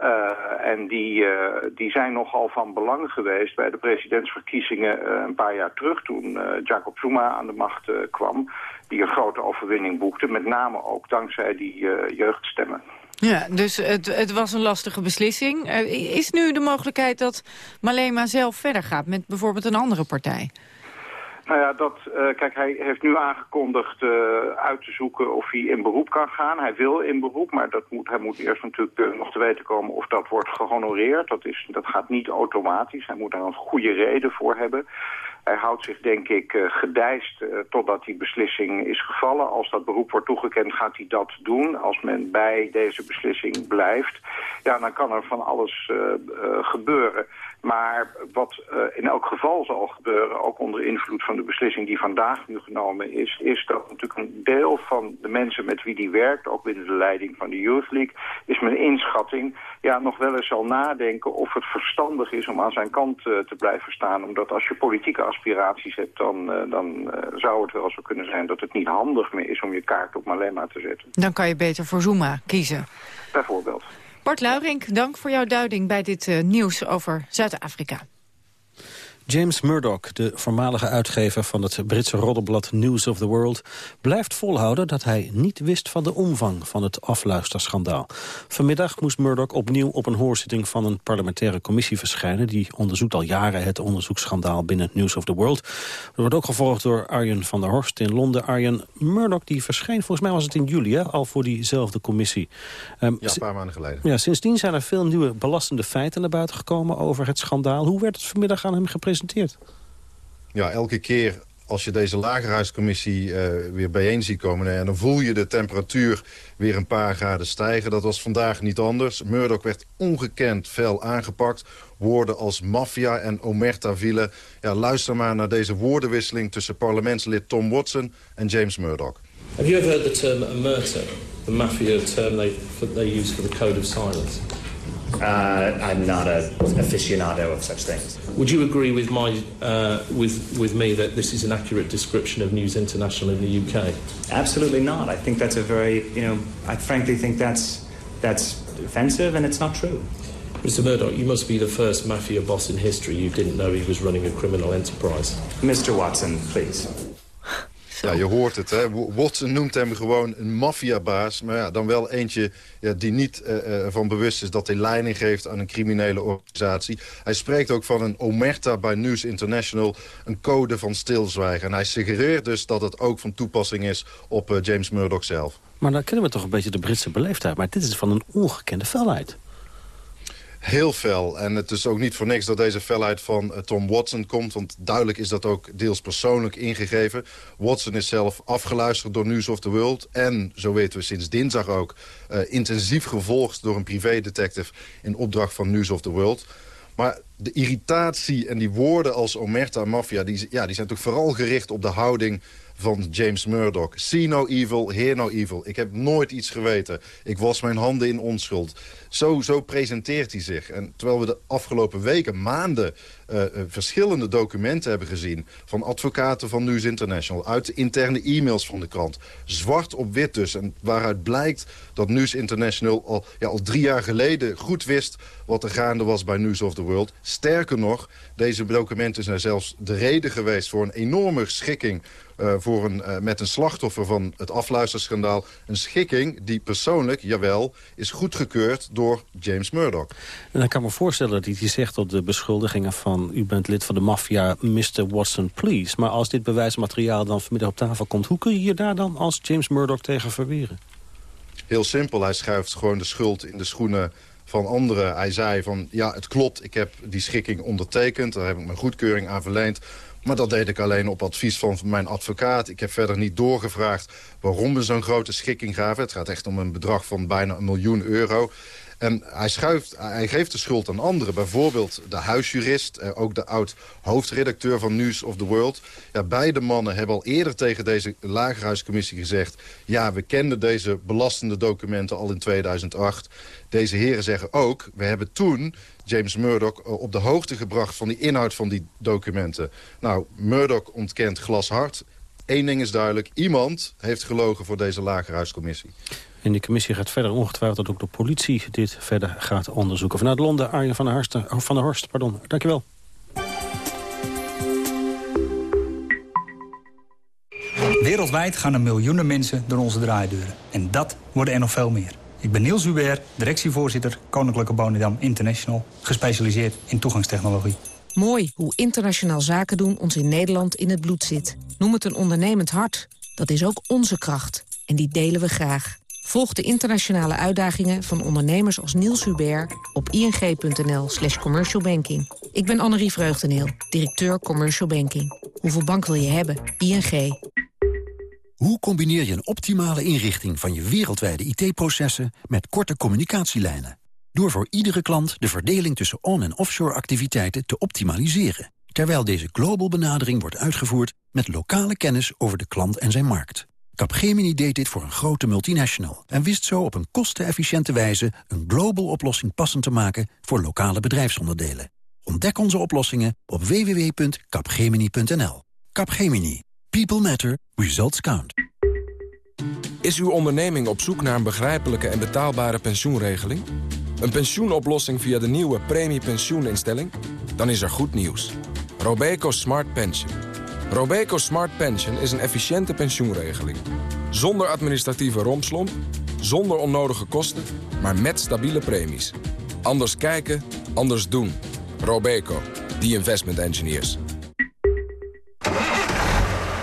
Uh, en die, die zijn nogal van belang geweest bij de presidentsverkiezingen een paar jaar terug... toen Jacob Zuma aan de macht kwam, die een grote overwinning boekte. Met name ook dankzij die jeugdstemmen.
Ja, dus het, het was een lastige beslissing. is nu de mogelijkheid dat Malema zelf verder gaat met bijvoorbeeld een andere partij?
Nou ja, dat, uh, kijk, hij heeft nu aangekondigd uh, uit te zoeken of hij in beroep kan gaan. Hij wil in beroep, maar dat moet, hij moet eerst natuurlijk uh, nog te weten komen of dat wordt gehonoreerd. Dat, is, dat gaat niet automatisch. Hij moet daar een goede reden voor hebben. Hij houdt zich, denk ik, uh, gedijst uh, totdat die beslissing is gevallen. Als dat beroep wordt toegekend, gaat hij dat doen. Als men bij deze beslissing blijft, ja, dan kan er van alles uh, gebeuren. Maar wat in elk geval zal gebeuren, ook onder invloed van de beslissing die vandaag nu genomen is, is dat natuurlijk een deel van de mensen met wie die werkt, ook binnen de leiding van de Youth League, is mijn inschatting, ja, nog wel eens zal nadenken of het verstandig is om aan zijn kant te blijven staan. Omdat als je politieke aspiraties hebt, dan, uh, dan zou het wel zo kunnen zijn dat het niet handig meer is om je kaart op Malema te zetten.
Dan kan je beter voor Zuma kiezen.
Bijvoorbeeld.
Bart Luirink, dank voor jouw duiding bij dit uh, nieuws over Zuid-Afrika.
James Murdoch, de voormalige uitgever van het Britse roddelblad News of the World... blijft volhouden dat hij niet wist van de omvang van het afluisterschandaal. Vanmiddag moest Murdoch opnieuw op een hoorzitting van een parlementaire commissie verschijnen. Die onderzoekt al jaren het onderzoeksschandaal binnen News of the World. Er wordt ook gevolgd door Arjen van der Horst in Londen. Arjen, Murdoch die verscheen, volgens mij was het in juli, hè, al voor diezelfde commissie.
Um, ja, een paar maanden geleden.
Ja, sindsdien zijn er veel nieuwe belastende feiten naar buiten gekomen over het schandaal. Hoe werd het vanmiddag aan hem gepresenteerd?
Ja, elke keer als je deze lagerhuiscommissie uh, weer bijeen ziet komen... en dan voel je de temperatuur weer een paar graden stijgen. Dat was vandaag niet anders. Murdoch werd ongekend fel aangepakt. Woorden als maffia en omerta vielen. Ja, luister maar naar deze woordenwisseling... tussen parlementslid Tom Watson en James Murdoch.
Have you ever heard the term omerta? The mafia term they, they use for the code of silence?
Uh, I'm not an aficionado of such things.
Would you agree with my uh, with with me that this is an accurate description of News International in the UK?
Absolutely not. I think that's a very you know I frankly think that's that's offensive and it's not true.
Mr. Murdoch, you must be the first mafia boss in history you didn't know he was running a criminal enterprise.
Mr. Watson, please.
Ja, je hoort het, hè. Watson noemt hem gewoon een maffiabaas. Maar ja, dan wel eentje ja, die niet uh, van bewust is dat hij leiding geeft aan een criminele organisatie. Hij spreekt ook van een omerta bij News International, een code van stilzwijgen. En hij suggereert dus dat het ook van toepassing is op uh, James Murdoch zelf.
Maar dan kennen we toch een beetje de Britse beleefdheid. Maar dit is van een ongekende felheid.
Heel fel. En het is ook niet voor niks dat deze felheid van uh, Tom Watson komt. Want duidelijk is dat ook deels persoonlijk ingegeven. Watson is zelf afgeluisterd door News of the World. En, zo weten we sinds dinsdag ook, uh, intensief gevolgd door een privédetective... in opdracht van News of the World. Maar de irritatie en die woorden als omerta en maffia... Die, ja, die zijn toch vooral gericht op de houding van James Murdoch. See no evil, hear no evil. Ik heb nooit iets geweten. Ik was mijn handen in onschuld. Zo, zo presenteert hij zich. En terwijl we de afgelopen weken, maanden... Uh, verschillende documenten hebben gezien... van advocaten van News International... uit de interne e-mails van de krant. Zwart op wit dus. En waaruit blijkt dat News International al, ja, al drie jaar geleden... goed wist wat er gaande was bij News of the World. Sterker nog, deze documenten zijn zelfs de reden geweest... voor een enorme schikking uh, voor een, uh, met een slachtoffer van het afluisterschandaal. Een schikking die persoonlijk, jawel, is goedgekeurd door James Murdoch.
En dan kan me voorstellen dat hij zegt op de beschuldigingen van... u bent lid van de maffia, Mr. Watson, please. Maar als dit bewijsmateriaal dan vanmiddag op tafel komt... hoe kun je je daar dan als James Murdoch tegen verweren?
Heel simpel, hij schuift gewoon de schuld in de schoenen van anderen. Hij zei van, ja, het klopt, ik heb die schikking ondertekend. Daar heb ik mijn goedkeuring aan verleend. Maar dat deed ik alleen op advies van mijn advocaat. Ik heb verder niet doorgevraagd waarom we zo'n grote schikking gaven. Het gaat echt om een bedrag van bijna een miljoen euro. En hij, schuift, hij geeft de schuld aan anderen. Bijvoorbeeld de huisjurist, eh, ook de oud-hoofdredacteur van News of the World. Ja, beide mannen hebben al eerder tegen deze lagerhuiscommissie gezegd... ja, we kenden deze belastende documenten al in 2008. Deze heren zeggen ook, we hebben toen James Murdoch eh, op de hoogte gebracht... van die inhoud van die documenten. Nou, Murdoch ontkent glashard. Eén ding is duidelijk, iemand heeft gelogen voor deze lagerhuiscommissie.
En die commissie gaat verder ongetwijfeld dat ook de politie dit verder gaat onderzoeken. Vanuit Londen, Arjen van der, Horst, van der Horst. Pardon. Dankjewel.
Wereldwijd gaan er miljoenen mensen door onze draaideuren. En dat worden er nog veel meer. Ik ben Niels Hubert, directievoorzitter Koninklijke Bonedam International... gespecialiseerd in toegangstechnologie.
Mooi hoe internationaal zaken doen ons in Nederland in het bloed zit. Noem het een ondernemend hart. Dat is ook onze kracht. En die delen we graag. Volg de internationale uitdagingen van ondernemers als Niels Hubert op ing.nl slash commercialbanking. Ik ben Annerie Vreugdeneel, directeur Commercial Banking. Hoeveel bank wil je hebben? ING.
Hoe combineer je een optimale inrichting van je wereldwijde IT-processen met korte communicatielijnen?
door voor iedere klant de verdeling tussen on- en offshore activiteiten te optimaliseren, terwijl deze global benadering wordt uitgevoerd met lokale kennis over de klant en zijn markt. Capgemini deed dit voor een grote multinational en wist zo op een kostenefficiënte wijze een global oplossing passend te maken voor lokale bedrijfsonderdelen. Ontdek onze oplossingen op www.capgemini.nl. Capgemini. People matter. Results count.
Is uw onderneming op zoek naar een begrijpelijke en betaalbare pensioenregeling? Een pensioenoplossing via de nieuwe premiepensioeninstelling? Dan is er goed nieuws. Robeco Smart Pension. Robeco Smart Pension is een efficiënte pensioenregeling. Zonder administratieve rompslomp, zonder onnodige kosten, maar met stabiele premies. Anders kijken, anders doen. Robeco, the investment engineers.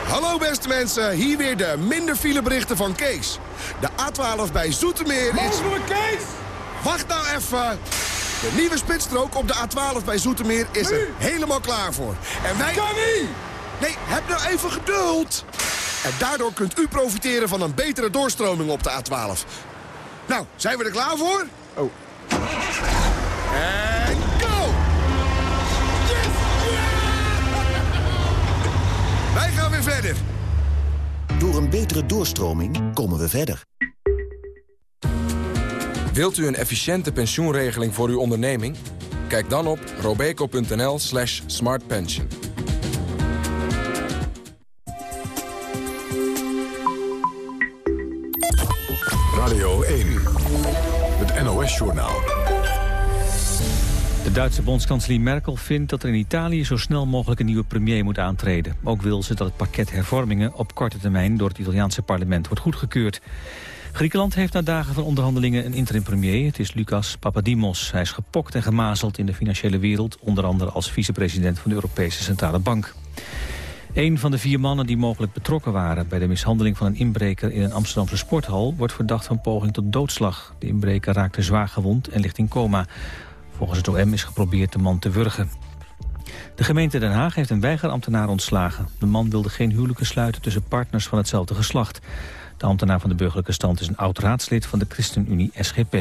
Hallo beste mensen, hier weer de minder fileberichten van Kees. De A12 bij Zoetermeer is... Kees! Wacht nou even! De nieuwe spitsstrook op de A12 bij Zoetermeer is er helemaal klaar voor. En wij... Kan niet! Nee, heb nou even geduld! En daardoor kunt u profiteren van een betere doorstroming op de A12. Nou, zijn we er klaar voor? Oh. En go! Yes! Wij gaan weer verder.
Door een betere doorstroming komen we verder.
Wilt u een efficiënte pensioenregeling voor uw onderneming? Kijk dan op robeco.nl slash smartpension.
De Duitse bondskanselier Merkel vindt dat er in Italië zo snel mogelijk een nieuwe premier moet aantreden. Ook wil ze dat het pakket hervormingen op korte termijn door het Italiaanse parlement wordt goedgekeurd. Griekenland heeft na dagen van onderhandelingen een interim premier. Het is Lucas Papadimos. Hij is gepokt en gemazeld in de financiële wereld, onder andere als vicepresident van de Europese Centrale Bank. Een van de vier mannen die mogelijk betrokken waren... bij de mishandeling van een inbreker in een Amsterdamse sporthal... wordt verdacht van poging tot doodslag. De inbreker raakte zwaar gewond en ligt in coma. Volgens het OM is geprobeerd de man te wurgen. De gemeente Den Haag heeft een weigerambtenaar ontslagen. De man wilde geen huwelijken sluiten tussen partners van hetzelfde geslacht. De ambtenaar van de burgerlijke stand is een oud-raadslid van de ChristenUnie SGP.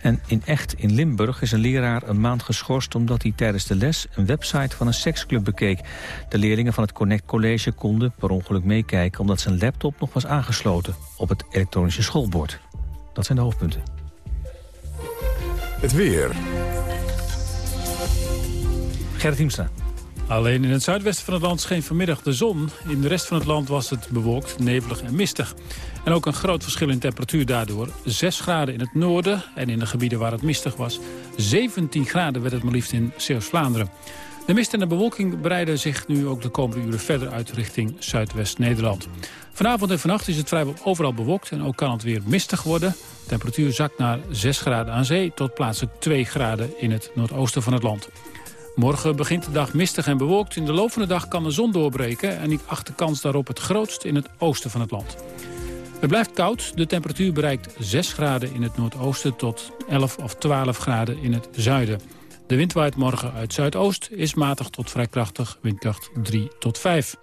En in Echt in Limburg is een leraar een maand geschorst... omdat hij tijdens de les een website van een seksclub bekeek. De leerlingen van het Connect College konden per ongeluk meekijken... omdat zijn laptop nog was aangesloten op het elektronische schoolbord. Dat zijn de hoofdpunten.
Het weer.
Gerrit Hiemstra.
Alleen in het zuidwesten van het land scheen vanmiddag de zon. In de rest van het land was het bewolkt, nevelig en mistig. En ook een groot verschil in temperatuur daardoor. 6 graden in het noorden en in de gebieden waar het mistig was. 17 graden werd het maar liefst in Zeeuws-Vlaanderen. De mist en de bewolking breiden zich nu ook de komende uren verder uit richting Zuidwest-Nederland. Vanavond en vannacht is het vrijwel overal bewolkt en ook kan het weer mistig worden. De temperatuur zakt naar 6 graden aan zee tot plaatselijk 2 graden in het noordoosten van het land. Morgen begint de dag mistig en bewolkt. In de loop van de dag kan de zon doorbreken... en ik acht de kans daarop het grootst in het oosten van het land. Het blijft koud. De temperatuur bereikt 6 graden in het noordoosten... tot 11 of 12 graden in het zuiden. De wind waait morgen uit zuidoost, is matig tot vrij krachtig, windkracht 3 tot 5.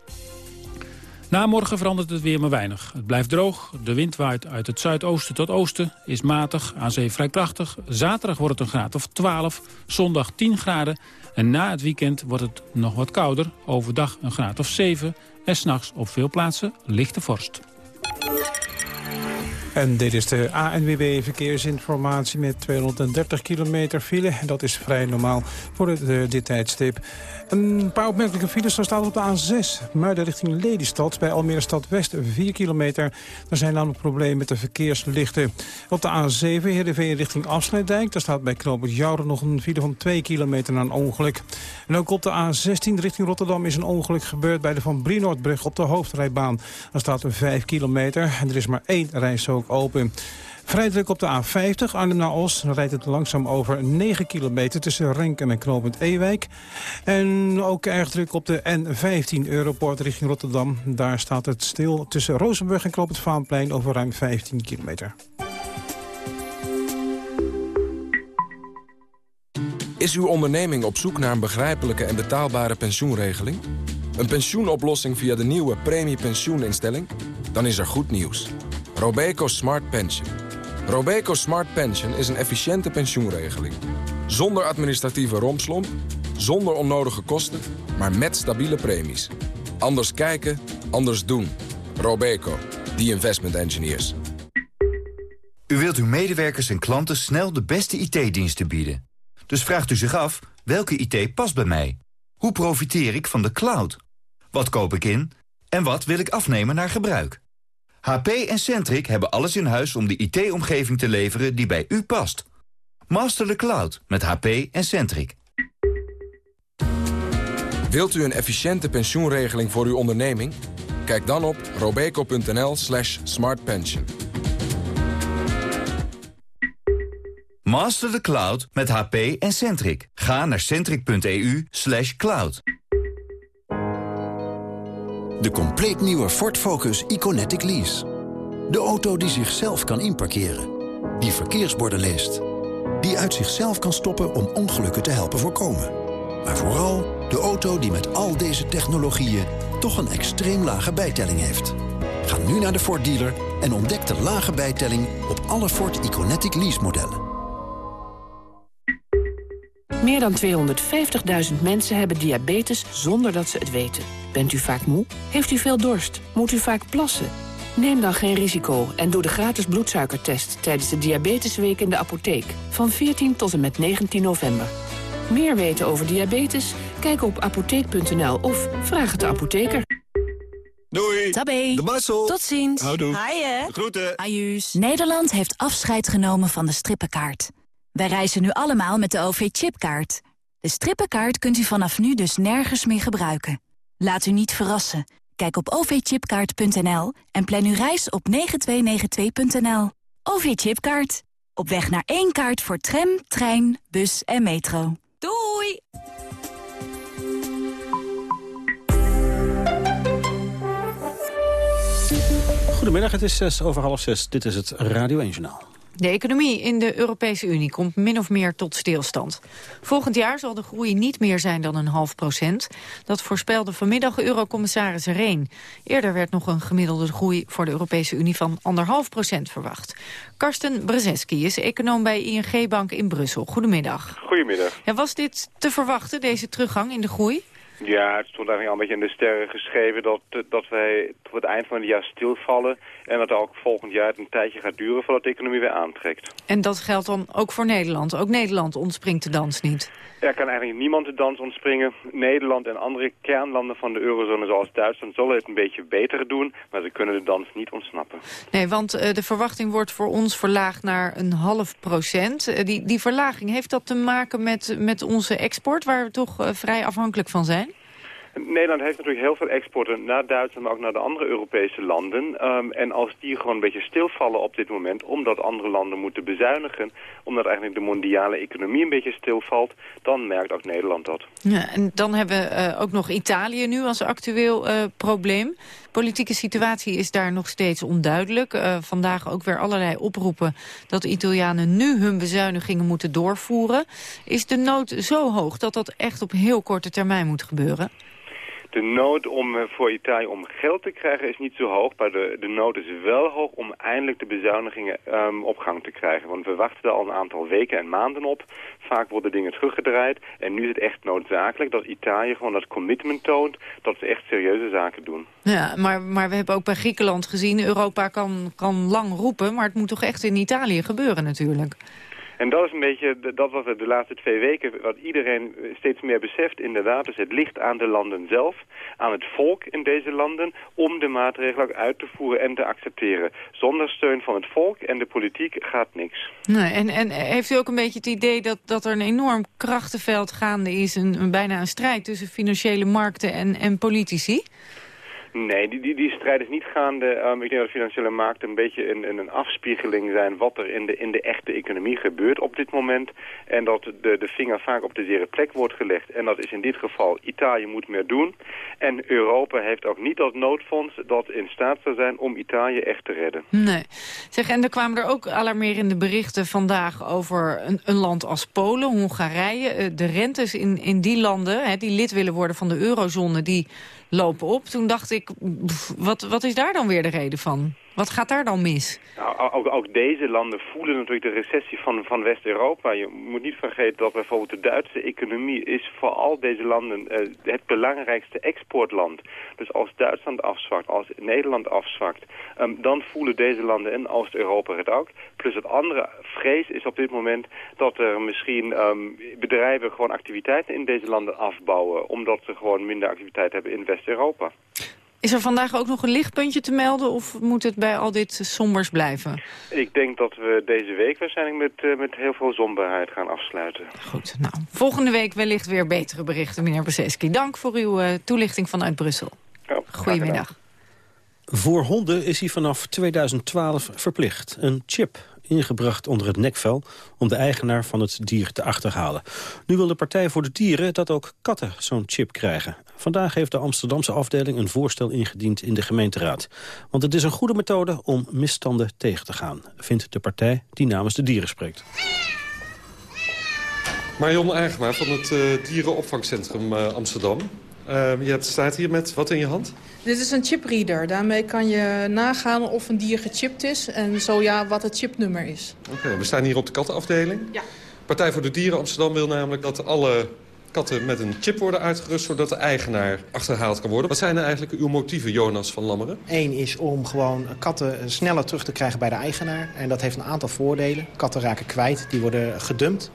Na morgen verandert het weer maar weinig. Het blijft droog, de wind waait uit het zuidoosten tot oosten, is matig, aan zee vrij krachtig. Zaterdag wordt het een graad of 12, zondag 10 graden en na het weekend wordt het nog wat kouder. Overdag een graad of 7 en s'nachts op veel plaatsen lichte vorst.
En dit is de ANWB Verkeersinformatie met 230 kilometer file. Dat is vrij normaal voor het, uh, dit tijdstip. Een paar opmerkelijke files. Er staat op de A6, Muiden richting Lelystad. Bij Almere Stad West 4 kilometer. Er zijn namelijk problemen met de verkeerslichten. Op de A7, Heerenveen richting Afsluitdijk. Daar staat bij Knoopert Jouren nog een file van 2 kilometer na een ongeluk. En ook op de A16 richting Rotterdam is een ongeluk gebeurd... bij de Van Brienoordbrug op de hoofdrijbaan. Daar staat er 5 kilometer en er is maar één rijstrook open. Vrij druk op de A50, Arnhem naar Os. Rijdt het langzaam over 9 kilometer tussen Renken en Knopend Ewijk. En ook erg druk op de N15 Europort richting Rotterdam. Daar staat het stil tussen Rozenburg en Knopend Vaanplein over ruim 15 kilometer.
Is uw onderneming op zoek naar een begrijpelijke en betaalbare pensioenregeling? Een pensioenoplossing via de nieuwe premiepensioeninstelling? Dan is er goed nieuws. Robeco Smart Pension. Robeco Smart Pension is een efficiënte pensioenregeling. Zonder administratieve rompslomp, zonder onnodige kosten, maar met stabiele premies. Anders kijken, anders doen. Robeco, the investment engineers.
U wilt uw medewerkers en klanten snel de beste IT-diensten bieden. Dus vraagt u zich af, welke IT past bij mij? Hoe profiteer ik van de cloud? Wat koop ik in? En wat wil ik afnemen naar gebruik? HP en Centric hebben alles in huis om de IT-omgeving te leveren die bij u past. Master the cloud met HP en Centric.
Wilt u een efficiënte pensioenregeling voor uw onderneming? Kijk dan op robeco.nl slash smartpension.
Master the cloud met HP en Centric. Ga naar centric.eu slash cloud.
De compleet nieuwe Ford Focus Iconetic Lease. De auto die zichzelf kan inparkeren. Die verkeersborden leest. Die uit zichzelf kan stoppen om ongelukken te helpen voorkomen. Maar vooral de auto die met al deze technologieën... toch een extreem lage bijtelling heeft. Ga nu naar de Ford dealer en ontdek de lage bijtelling... op alle Ford Iconetic Lease modellen.
Meer dan 250.000 mensen hebben diabetes zonder dat ze het weten. Bent u vaak moe? Heeft u veel dorst? Moet u vaak plassen? Neem dan geen risico en doe de gratis bloedsuikertest... tijdens de Diabetesweek in de apotheek. Van 14 tot en met 19 november. Meer weten over diabetes? Kijk op apotheek.nl of vraag het de apotheker.
Doei.
Tabé.
De Marcel.
Tot ziens.
Houdoe.
Haaien.
Groeten.
Ajuus. Nederland heeft afscheid genomen van de strippenkaart. Wij reizen nu allemaal met de OV-chipkaart. De strippenkaart kunt u vanaf nu dus nergens meer gebruiken. Laat u niet verrassen. Kijk op ovchipkaart.nl en plan uw reis op 9292.nl. OV-chipkaart. Op weg naar één kaart voor tram, trein, bus en metro. Doei!
Goedemiddag, het is zes over half zes. Dit is het Radio 1 Journaal.
De economie in de Europese Unie komt min of meer tot stilstand. Volgend jaar zal de groei niet meer zijn dan een half procent. Dat voorspelde vanmiddag eurocommissaris Reen. Eerder werd nog een gemiddelde groei voor de Europese Unie van anderhalf procent verwacht. Karsten Brzeski is econoom bij ING Bank in Brussel. Goedemiddag.
Goedemiddag.
Ja, was dit te verwachten, deze teruggang in de groei?
Ja, het stond eigenlijk al een beetje in de sterren geschreven dat, dat wij tot het eind van het jaar stilvallen. En dat ook volgend jaar een tijdje gaat duren voordat de economie weer aantrekt.
En dat geldt dan ook voor Nederland? Ook Nederland ontspringt de dans niet?
Er kan eigenlijk niemand de dans ontspringen. Nederland en andere kernlanden van de eurozone zoals Duitsland zullen het een beetje beter doen. Maar ze kunnen de dans niet ontsnappen.
Nee, want uh, de verwachting wordt voor ons verlaagd naar een half procent. Uh, die, die verlaging, heeft dat te maken met, met onze export, waar we toch uh, vrij afhankelijk van zijn?
Nederland heeft natuurlijk heel veel exporten naar Duitsland, maar ook naar de andere Europese landen. Um, en als die gewoon een beetje stilvallen op dit moment, omdat andere landen moeten bezuinigen, omdat eigenlijk de mondiale economie een beetje stilvalt, dan merkt ook Nederland dat.
Ja, en dan hebben we uh, ook nog Italië nu als actueel uh, probleem. Politieke situatie is daar nog steeds onduidelijk. Uh, vandaag ook weer allerlei oproepen dat de Italianen nu hun bezuinigingen moeten doorvoeren. Is de nood zo hoog dat dat echt op heel korte termijn moet gebeuren?
De nood om voor Italië om geld te krijgen is niet zo hoog, maar de, de nood is wel hoog om eindelijk de bezuinigingen um, op gang te krijgen. Want we wachten er al een aantal weken en maanden op. Vaak worden dingen teruggedraaid en nu is het echt noodzakelijk dat Italië gewoon dat commitment toont dat ze echt serieuze zaken doen.
Ja, maar, maar we hebben ook bij Griekenland gezien, Europa kan, kan lang roepen, maar het moet toch echt in Italië gebeuren natuurlijk.
En dat is een beetje, dat wat we de laatste twee weken, wat iedereen steeds meer beseft inderdaad. Dus het ligt aan de landen zelf, aan het volk in deze landen, om de maatregelen ook uit te voeren en te accepteren. Zonder steun van het volk en de politiek gaat niks.
Nee, en, en heeft u ook een beetje het idee dat, dat er een enorm krachtenveld gaande is, een, een bijna een strijd tussen financiële markten en, en politici?
Nee, die, die, die strijd is niet gaande. Um, ik denk dat de financiële markten een beetje in, een afspiegeling zijn wat er in de, in de echte economie gebeurt op dit moment. En dat de, de vinger vaak op de zere plek wordt gelegd. En dat is in dit geval Italië moet meer doen. En Europa heeft ook niet dat noodfonds dat in staat zou zijn om Italië echt te redden.
Nee. Zeg, en er kwamen er ook alarmerende berichten vandaag over een, een land als Polen, Hongarije. De rentes in, in die landen, hè, die lid willen worden van de eurozone, die lopen op. Toen dacht ik, wat, wat is daar dan weer de reden van? Wat gaat daar dan mis?
Nou, ook, ook, deze landen voelen natuurlijk de recessie van, van West-Europa. Je moet niet vergeten dat bijvoorbeeld de Duitse economie is voor al deze landen uh, het belangrijkste exportland. Dus als Duitsland afzwakt, als Nederland afzwakt, um, dan voelen deze landen in Oost-Europa het ook. Plus het andere vrees is op dit moment dat er misschien um, bedrijven gewoon activiteiten in deze landen afbouwen. Omdat ze gewoon minder activiteit hebben in West-Europa.
Is er vandaag ook nog een lichtpuntje te melden of moet het bij al dit sombers blijven?
Ik denk dat we deze week waarschijnlijk met, uh, met heel veel somberheid gaan afsluiten.
Goed, nou, volgende week wellicht weer betere berichten, meneer Beseski. Dank voor uw uh, toelichting vanuit Brussel.
Ja,
Goedemiddag.
Voor honden is hij vanaf 2012 verplicht. Een chip ingebracht onder het nekvel om de eigenaar van het dier te achterhalen. Nu wil de Partij voor de Dieren dat ook katten zo'n chip krijgen. Vandaag heeft de Amsterdamse afdeling een voorstel ingediend in de gemeenteraad. Want het is een goede methode om misstanden tegen te gaan, vindt de partij die namens de dieren spreekt.
Marion Eigema van het uh, Dierenopvangcentrum uh, Amsterdam. Uh, je staat hier met wat in je hand?
Dit is een chipreader. Daarmee kan je nagaan of een dier gechipt is en zo ja, wat het chipnummer is.
Oké, okay, we staan hier op de kattenafdeling.
Ja.
Partij voor de Dieren Amsterdam wil namelijk dat alle katten met een chip worden uitgerust... zodat de eigenaar achterhaald kan worden. Wat zijn er eigenlijk uw motieven, Jonas van Lammeren?
Eén is om gewoon katten sneller terug te krijgen bij de eigenaar. En dat heeft een aantal voordelen. Katten raken kwijt, die worden gedumpt.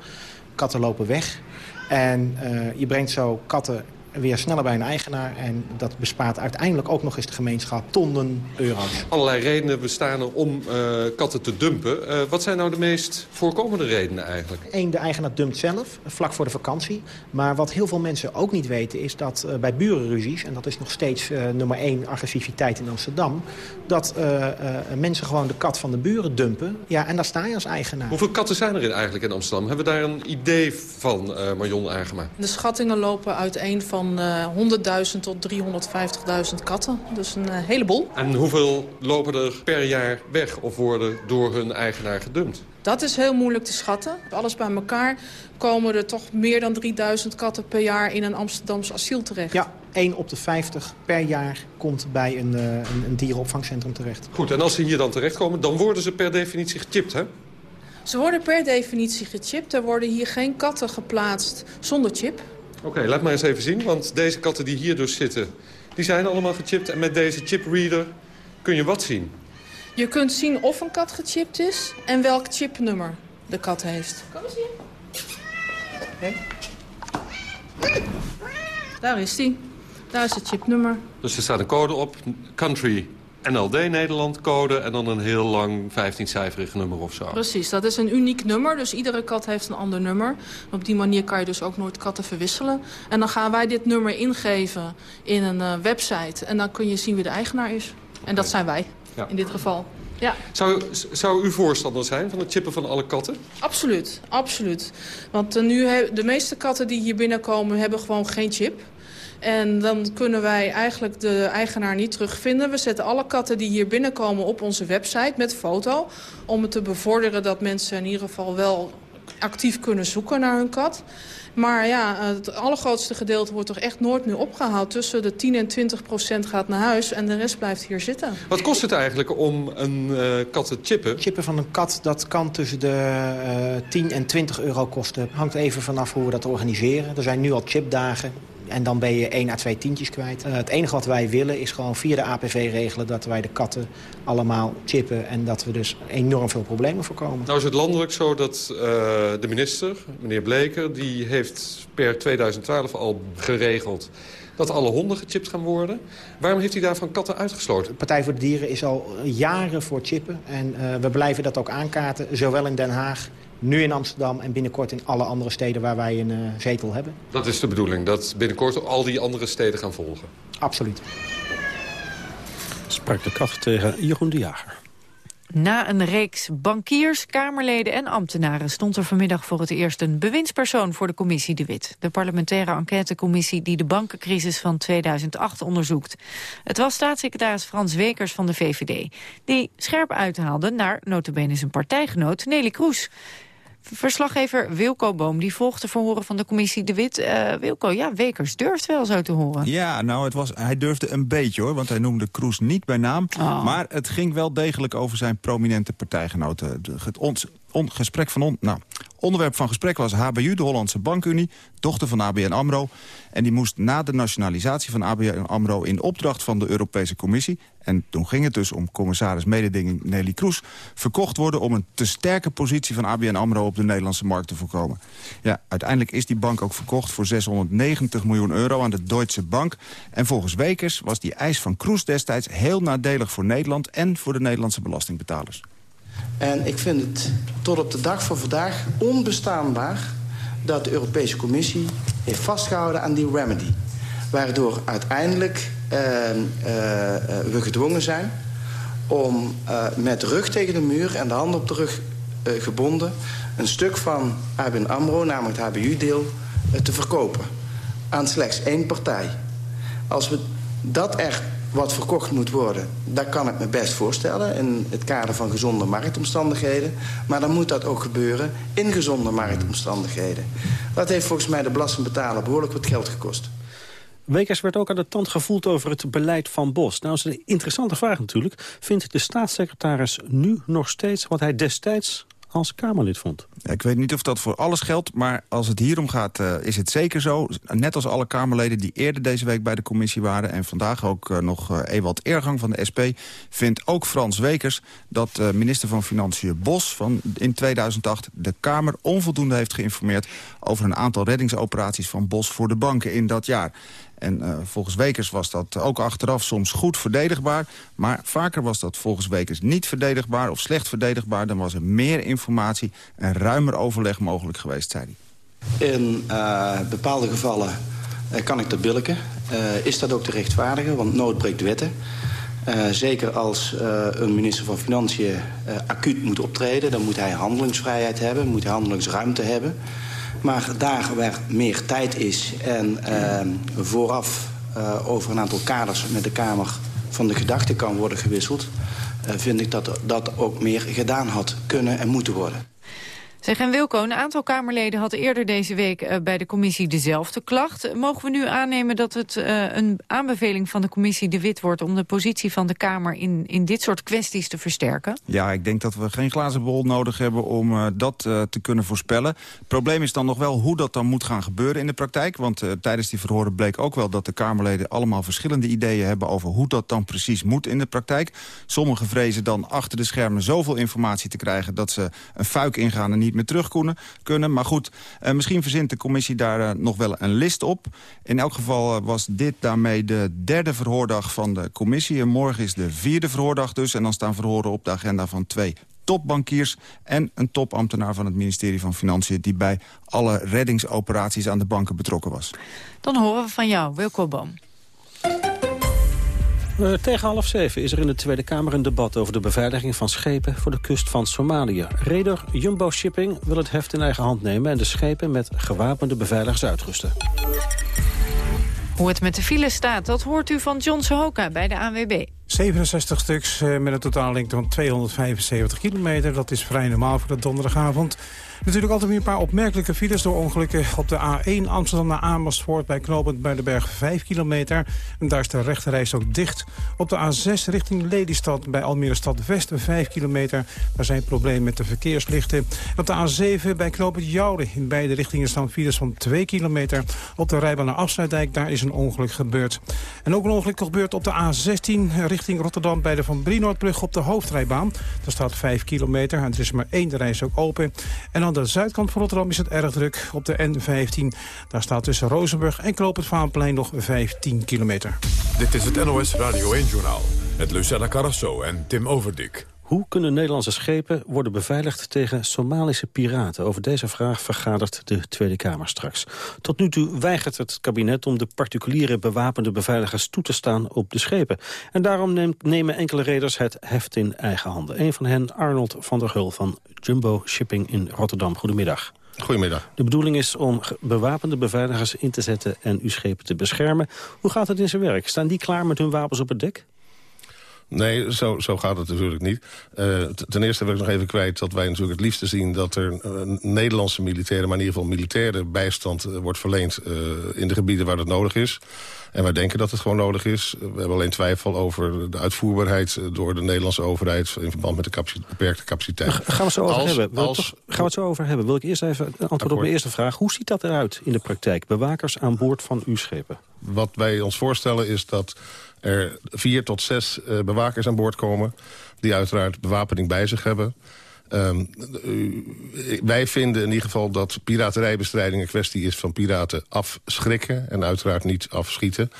Katten lopen weg. En uh, je brengt zo katten weer sneller bij een eigenaar. En dat bespaart uiteindelijk ook nog eens de gemeenschap tonnen euro's.
Allerlei redenen bestaan er om uh, katten te dumpen. Uh, wat zijn nou de meest voorkomende redenen eigenlijk?
Eén, de eigenaar dumpt zelf, vlak voor de vakantie. Maar wat heel veel mensen ook niet weten is dat uh, bij burenruzies... en dat is nog steeds nummer één agressiviteit in Amsterdam... dat mensen gewoon de kat van de buren dumpen. Ja, en daar sta je als eigenaar.
Hoeveel katten zijn er in eigenlijk in Amsterdam? Hebben we daar een idee van, Marion Agema?
De schattingen lopen uiteen van van uh, 100.000 tot 350.000 katten. Dus een uh, heleboel.
En hoeveel lopen er per jaar weg of worden door hun eigenaar gedumpt?
Dat is heel moeilijk te schatten. Alles bij elkaar komen er toch meer dan 3000 katten per jaar in een Amsterdams asiel terecht.
Ja, 1 op de 50 per jaar komt bij een, uh, een, een dierenopvangcentrum terecht.
Goed, en als ze hier dan terechtkomen, dan worden ze per definitie gechipt, hè?
Ze worden per definitie gechipt. Er worden hier geen katten geplaatst zonder chip.
Oké, okay, laat maar eens even zien, want deze katten die hier dus zitten... die zijn allemaal gechipt en met deze chipreader kun je wat zien?
Je kunt zien of een kat gechipt is en welk chipnummer de kat heeft. Kom eens hier. Okay. Daar is die. Daar is het chipnummer.
Dus er staat een code op, country NLD Nederland code en dan een heel lang 15-cijferig nummer of zo.
Precies, dat is een uniek nummer. Dus iedere kat heeft een ander nummer. Op die manier kan je dus ook nooit katten verwisselen. En dan gaan wij dit nummer ingeven in een uh, website. En dan kun je zien wie de eigenaar is. En dat zijn wij, ja. in dit geval. Ja.
Zou, zou u voorstander zijn van het chippen van alle katten?
Absoluut, absoluut. Want uh, nu de meeste katten die hier binnenkomen hebben gewoon geen chip. En dan kunnen wij eigenlijk de eigenaar niet terugvinden. We zetten alle katten die hier binnenkomen op onze website met foto. Om het te bevorderen dat mensen in ieder geval wel actief kunnen zoeken naar hun kat. Maar ja, het allergrootste gedeelte wordt toch echt nooit meer opgehaald. Tussen de 10 en 20 procent gaat naar huis en de rest blijft hier zitten.
Wat kost het eigenlijk om een uh, kat te chippen?
Chippen van een kat, dat kan tussen de uh, 10 en 20 euro kosten. Hangt even vanaf hoe we dat organiseren. Er zijn nu al chipdagen. En dan ben je 1 à 2 tientjes kwijt. Uh, het enige wat wij willen is gewoon via de APV regelen... dat wij de katten allemaal chippen en dat we dus enorm veel problemen voorkomen.
Nou is het landelijk zo dat uh, de minister, meneer Bleker... die heeft per 2012 al geregeld dat alle honden gechipt gaan worden. Waarom heeft hij daarvan katten uitgesloten?
De Partij voor de Dieren is al jaren voor chippen. En uh, we blijven dat ook aankaarten, zowel in Den Haag nu in Amsterdam en binnenkort in alle andere steden waar wij een uh, zetel hebben.
Dat is de bedoeling, dat binnenkort al die andere steden gaan volgen?
Absoluut.
Sprak de kat tegen Jeroen de Jager.
Na een reeks bankiers, kamerleden en ambtenaren stond er vanmiddag voor het eerst een bewindspersoon voor de commissie De Wit. De parlementaire enquêtecommissie die de bankencrisis van 2008 onderzoekt. Het was staatssecretaris Frans Wekers van de VVD. Die scherp uithaalde naar notabene zijn partijgenoot Nelly Kroes. Verslaggever Wilco Boom die volgt de verhoren van de commissie De Wit. Uh, Wilco, ja, Wekers durft wel zo te horen.
Ja, nou, het was, hij durfde een beetje hoor, want hij noemde Kroes niet bij naam. Oh. Maar het ging wel degelijk over zijn prominente partijgenoten. Het ons, on, gesprek van on, nou, onderwerp van gesprek was HBU, de Hollandse Bankunie, dochter van ABN AMRO. En die moest na de nationalisatie van ABN AMRO in opdracht van de Europese Commissie... en toen ging het dus om commissaris mededinging Nelly Kroes... verkocht worden om een te sterke positie van ABN AMRO op de Nederlandse markt te voorkomen. Ja, uiteindelijk is die bank ook verkocht voor 690 miljoen euro aan de Deutsche Bank. En volgens Wekers was die eis van Kroes destijds heel nadelig voor Nederland... en voor de Nederlandse belastingbetalers.
En ik vind het tot op de dag van vandaag onbestaanbaar... dat de Europese Commissie heeft vastgehouden aan die remedy. Waardoor uiteindelijk uh, uh, we gedwongen zijn om uh, met rug tegen de muur en de handen op de rug gebonden... een stuk van ABN AMRO, namelijk het HBU-deel, te verkopen. Aan slechts één partij. Als we dat echt wat verkocht moet worden, dat kan ik me best voorstellen... in het kader van gezonde marktomstandigheden. Maar dan moet dat ook gebeuren in gezonde marktomstandigheden. Dat heeft volgens mij de belastingbetaler behoorlijk wat geld gekost.
Wekers werd ook aan de tand gevoeld over het beleid van Bos. Nou is een interessante vraag natuurlijk. Vindt de staatssecretaris nu nog steeds wat hij destijds als Kamerlid vond.
ik weet niet of dat voor alles geldt, maar als het hierom gaat uh, is het zeker zo. Net als alle Kamerleden die eerder deze week bij de commissie waren... en vandaag ook uh, nog uh, Ewald Eergang van de SP... vindt ook Frans Wekers dat minister van Financiën Bos van in 2008... de Kamer onvoldoende heeft geïnformeerd over een aantal reddingsoperaties van Bos voor de banken in dat jaar. En uh, volgens Wekers was dat ook achteraf soms goed verdedigbaar. Maar vaker was dat volgens Wekers niet verdedigbaar of slecht verdedigbaar. Dan was er meer informatie en ruimer overleg mogelijk geweest, zei
hij. In uh, bepaalde gevallen uh, kan ik dat billiken. is dat ook te rechtvaardigen, want nood breekt wetten. zeker als een minister van Financiën acuut moet optreden... dan moet hij handelingsvrijheid hebben, moet hij handelingsruimte hebben... Maar daar waar meer tijd is en uh, vooraf uh, over een aantal kaders met de Kamer van de gedachten kan worden gewisseld... Uh, vind ik dat dat ook meer gedaan had kunnen en moeten worden.
Zeg, en Wilco, een aantal Kamerleden had eerder deze week uh, bij de commissie dezelfde klacht. Mogen we nu aannemen dat het uh, een aanbeveling van de commissie De Wit wordt... om de positie van de Kamer in, in dit soort kwesties te versterken?
Ja, ik denk dat we geen glazen bol nodig hebben om uh, dat te kunnen voorspellen. Het probleem is dan nog wel hoe dat dan moet gaan gebeuren in de praktijk. Want tijdens die verhoren bleek ook wel dat de Kamerleden allemaal verschillende ideeën hebben... over hoe dat dan precies moet in de praktijk. Sommigen vrezen dan achter de schermen zoveel informatie te krijgen... dat ze een fuik ingaan en niet niet meer terug kunnen. Maar goed, uh, misschien verzint de commissie daar uh, nog wel een list op. In elk geval uh, was dit daarmee de derde verhoordag van de commissie. En morgen is de vierde verhoordag dus. En dan staan verhoren op de agenda van twee topbankiers en een topambtenaar van het ministerie van Financiën... die bij alle reddingsoperaties aan de banken betrokken was.
Dan horen we van jou, Wilco Boom.
Uh, tegen half zeven is er in de Tweede Kamer een debat over de beveiliging van schepen voor de kust van Somalië. Reder Jumbo Shipping wil het heft in eigen hand nemen en de schepen met gewapende beveiligers uitrusten.
Hoe het met de file staat, dat hoort u van John Sohoka bij de ANWB.
67 stuks eh, met een totaal lengte van 275 kilometer. Dat is vrij normaal voor de donderdagavond. Natuurlijk altijd weer een paar opmerkelijke files door ongelukken op de A1 Amsterdam naar Amersfoort bij knooppunt berg 5 kilometer. En daar is de rechterreis ook dicht. Op de A6 richting Lelystad bij Almere Stad West 5 kilometer. Daar zijn problemen met de verkeerslichten. En op de A7 bij knooppunt Joude in beide richtingen staan files van 2 kilometer. Op de rijbaan naar Afsluitdijk daar is een ongeluk gebeurd. En ook een ongeluk gebeurd op de A16 richting Rotterdam bij de Van Brienoordbrug op de hoofdrijbaan. Daar staat 5 kilometer en er is maar één reis ook open. En aan de zuidkant van Rotterdam is het erg druk op de N15. Daar staat tussen Rozenburg en Vaanplein nog 15 kilometer.
Dit is het NOS Radio 1-journaal met Lucella Carrasso en Tim Overdik.
Hoe kunnen Nederlandse schepen worden beveiligd tegen Somalische piraten? Over deze vraag vergadert de Tweede Kamer straks. Tot nu toe weigert het kabinet om de particuliere bewapende beveiligers toe te staan op de schepen. En daarom neemt, nemen enkele reders het heft in eigen handen. Een van hen, Arnold van der Hul van Jumbo Shipping in Rotterdam. Goedemiddag.
Goedemiddag.
De bedoeling is om bewapende beveiligers in te zetten en uw schepen te beschermen. Hoe gaat het in zijn werk? Staan die klaar met hun wapens op het dek?
Nee, zo, zo gaat het natuurlijk niet. Uh, ten eerste wil ik nog even kwijt dat wij natuurlijk het liefste zien... dat er uh, Nederlandse militaire, maar in ieder geval militaire bijstand... Uh, wordt verleend in de gebieden waar dat nodig is. En wij denken dat het gewoon nodig is. We hebben alleen twijfel over de uitvoerbaarheid door de Nederlandse overheid... in verband met de beperkte capaciteit.
Gaan we het zo over als, hebben? Als, toch, gaan we het zo over hebben? Wil ik eerst even antwoord op mijn eerste vraag. Hoe ziet dat eruit in de praktijk? Bewakers aan boord van uw schepen?
Wat wij ons voorstellen is dat er vier tot zes uh, bewakers aan boord komen... die uiteraard bewapening bij zich hebben. Um, wij vinden in ieder geval dat piraterijbestrijding een kwestie is van piraten afschrikken... en uiteraard niet afschieten.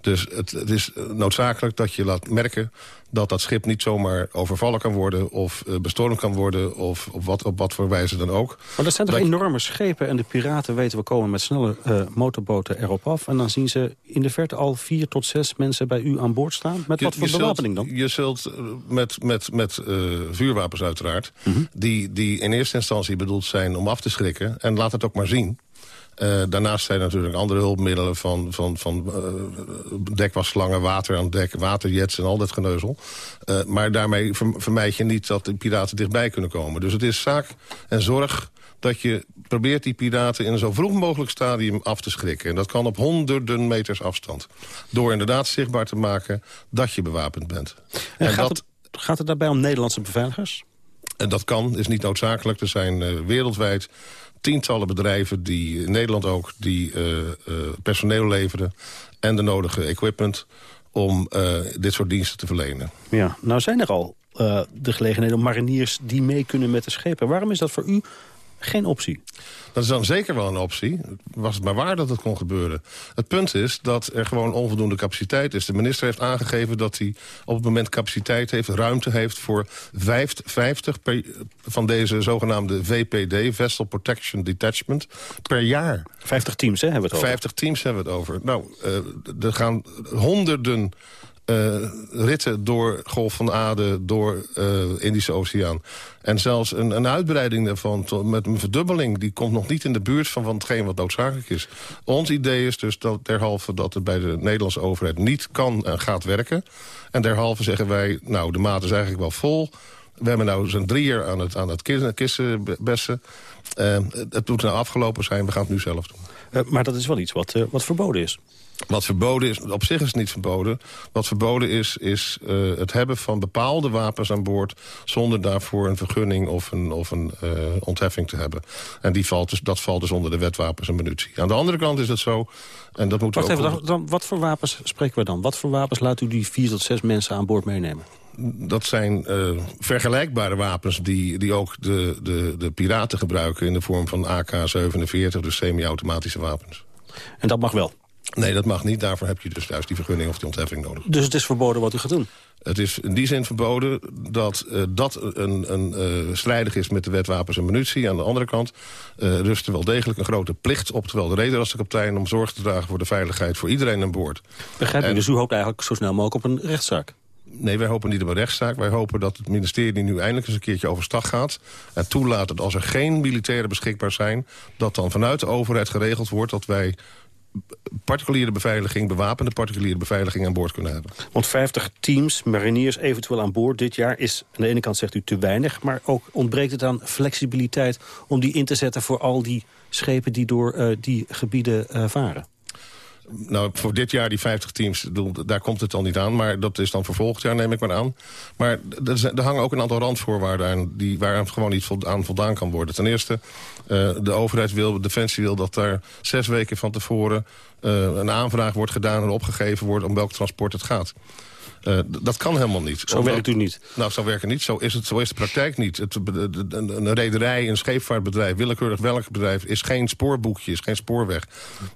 Dus het, het, is noodzakelijk dat je laat merken dat dat schip niet zomaar overvallen kan worden... of uh, bestormd kan worden, of op wat, op wat voor wijze dan ook.
Maar dat zijn toch enorme schepen en de piraten weten... we komen met snelle uh, motorboten erop af... en dan zien ze in de verte al vier tot zes mensen bij u aan boord staan. Met wat voor bewapening dan?
Je zult eh, met, met, met uh, vuurwapens uiteraard... Mm -hmm. die, die in eerste instantie bedoeld zijn om af te schrikken... en laat het ook maar zien... Uh, daarnaast zijn er natuurlijk andere hulpmiddelen van, van, van uh, dekwasslangen, water aan dek, waterjets en al dat geneuzel. Uh, maar daarmee vermijd je niet dat de piraten dichtbij kunnen komen. Dus het is zaak en zorg dat je probeert die piraten in een zo vroeg mogelijk stadium af te schrikken. En dat kan op honderden meters afstand. Door inderdaad zichtbaar te maken dat je bewapend bent.
En, en gaat, dat, het, gaat het daarbij om Nederlandse beveiligers?
En dat kan, is niet noodzakelijk. Er zijn wereldwijd tientallen bedrijven, die in Nederland ook... die uh, uh, personeel leveren en de nodige equipment om uh, dit soort diensten te verlenen.
Ja, nou zijn er al de gelegenheden om mariniers die mee kunnen met de schepen. Waarom is dat voor u geen optie?
Dat is dan zeker wel een optie. Was het maar waar dat het kon gebeuren. Het punt is dat er gewoon onvoldoende capaciteit is. De minister heeft aangegeven dat hij op het moment capaciteit heeft... ruimte heeft voor 50 van deze zogenaamde VPD... Vessel Protection Detachment, per jaar.
50 teams, hè, hebben we het over?
50 teams hebben we het over. Nou, uh, er gaan honderden ritten door Golf van Aden, door uh, Indische Oceaan. En zelfs een, een uitbreiding daarvan met een verdubbeling... die komt nog niet in de buurt van, van hetgeen wat noodzakelijk is. Ons idee is dus dat derhalve dat het bij de Nederlandse overheid niet kan en gaat werken. En derhalve zeggen wij, nou, de maat is eigenlijk wel vol... We hebben nou zo'n drie jaar aan het, aan het kissen, bessen. Uh, het moet nou afgelopen zijn, we gaan het nu zelf doen.
Maar dat is wel iets wat, wat verboden is.
Wat verboden is, op zich is het niet verboden. Wat verboden is, is uh, het hebben van bepaalde wapens aan boord... zonder daarvoor een vergunning of een, of een uh, ontheffing te hebben. En die valt dus, dat valt dus onder de wet wapens en munitie. Aan de andere kant is het zo... En dat moet
Wacht even, dan, dan, wat voor wapens spreken we dan? Wat voor wapens laat u die vier tot zes mensen aan boord meenemen?
dat zijn uh, vergelijkbare wapens die, die ook de, de, de piraten gebruiken... in de vorm van AK-47, dus semi-automatische wapens.
En dat mag wel?
Nee, dat mag niet. Daarvoor heb je dus juist die vergunning of die ontheffing nodig.
Dus het is verboden wat u gaat doen?
Het is in die zin verboden dat uh, dat een, een uh, strijdig is met de wet wapens en munitie. Aan de andere kant uh, rust er wel degelijk een grote plicht op... terwijl de reder als de kapitein om zorg te dragen voor de veiligheid voor iedereen aan boord.
Begrijp u, dus u hoopt eigenlijk zo snel mogelijk op een rechtszaak?
Nee, wij hopen niet op een rechtszaak. Wij hopen dat het ministerie nu eindelijk eens een keertje overstag gaat... en toelaat dat als er geen militairen beschikbaar zijn... dat dan vanuit de overheid geregeld wordt dat wij particuliere beveiliging, bewapende particuliere beveiliging aan boord kunnen hebben.
Want 50 teams, mariniers eventueel aan boord dit jaar is aan de ene kant zegt u te weinig, maar ook ontbreekt het aan flexibiliteit om die in te zetten voor al die schepen die door uh, die gebieden uh, varen?
Nou, voor dit jaar die 50 teams, daar komt het al niet aan. Maar dat is dan voor volgend jaar, neem ik maar aan. Maar er, hangen ook een aantal randvoorwaarden aan... Die, waar gewoon niet aan voldaan kan worden. Ten eerste, uh, de overheid wil, Defensie wil dat daar zes weken van tevoren... Uh, een aanvraag wordt gedaan en opgegeven wordt... om welk transport het gaat. Uh, dat kan helemaal niet.
Zo Omdat, werkt u niet?
Nou, zo werkt het niet. Zo is, het, zo is de praktijk niet. Het, een rederij, een scheepvaartbedrijf, willekeurig welk bedrijf... is geen spoorboekje, is geen spoorweg...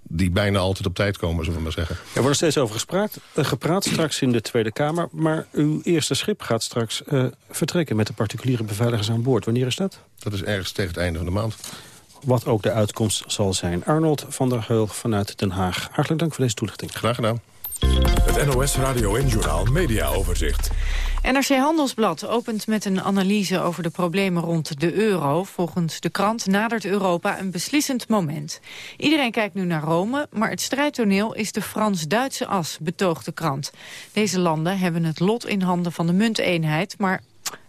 die bijna altijd op tijd komen, zullen we maar zeggen.
Er wordt steeds over gespraat, uh, gepraat straks in de Tweede Kamer... maar uw eerste schip gaat straks uh, vertrekken met de particuliere beveiligers aan boord. Wanneer is dat?
Dat is ergens tegen het einde van de maand.
Wat ook de uitkomst zal zijn. Arnold van der Heul vanuit Den Haag. Hartelijk dank voor deze toelichting.
Graag gedaan.
Het NOS Radio en Journaal Media Overzicht.
NRC Handelsblad opent met een analyse over de problemen rond de euro. Volgens de krant nadert Europa een beslissend moment. Iedereen kijkt nu naar Rome, maar het strijdtoneel is de Frans-Duitse as, betoogt de krant. Deze landen hebben het lot in handen van de munteenheid, maar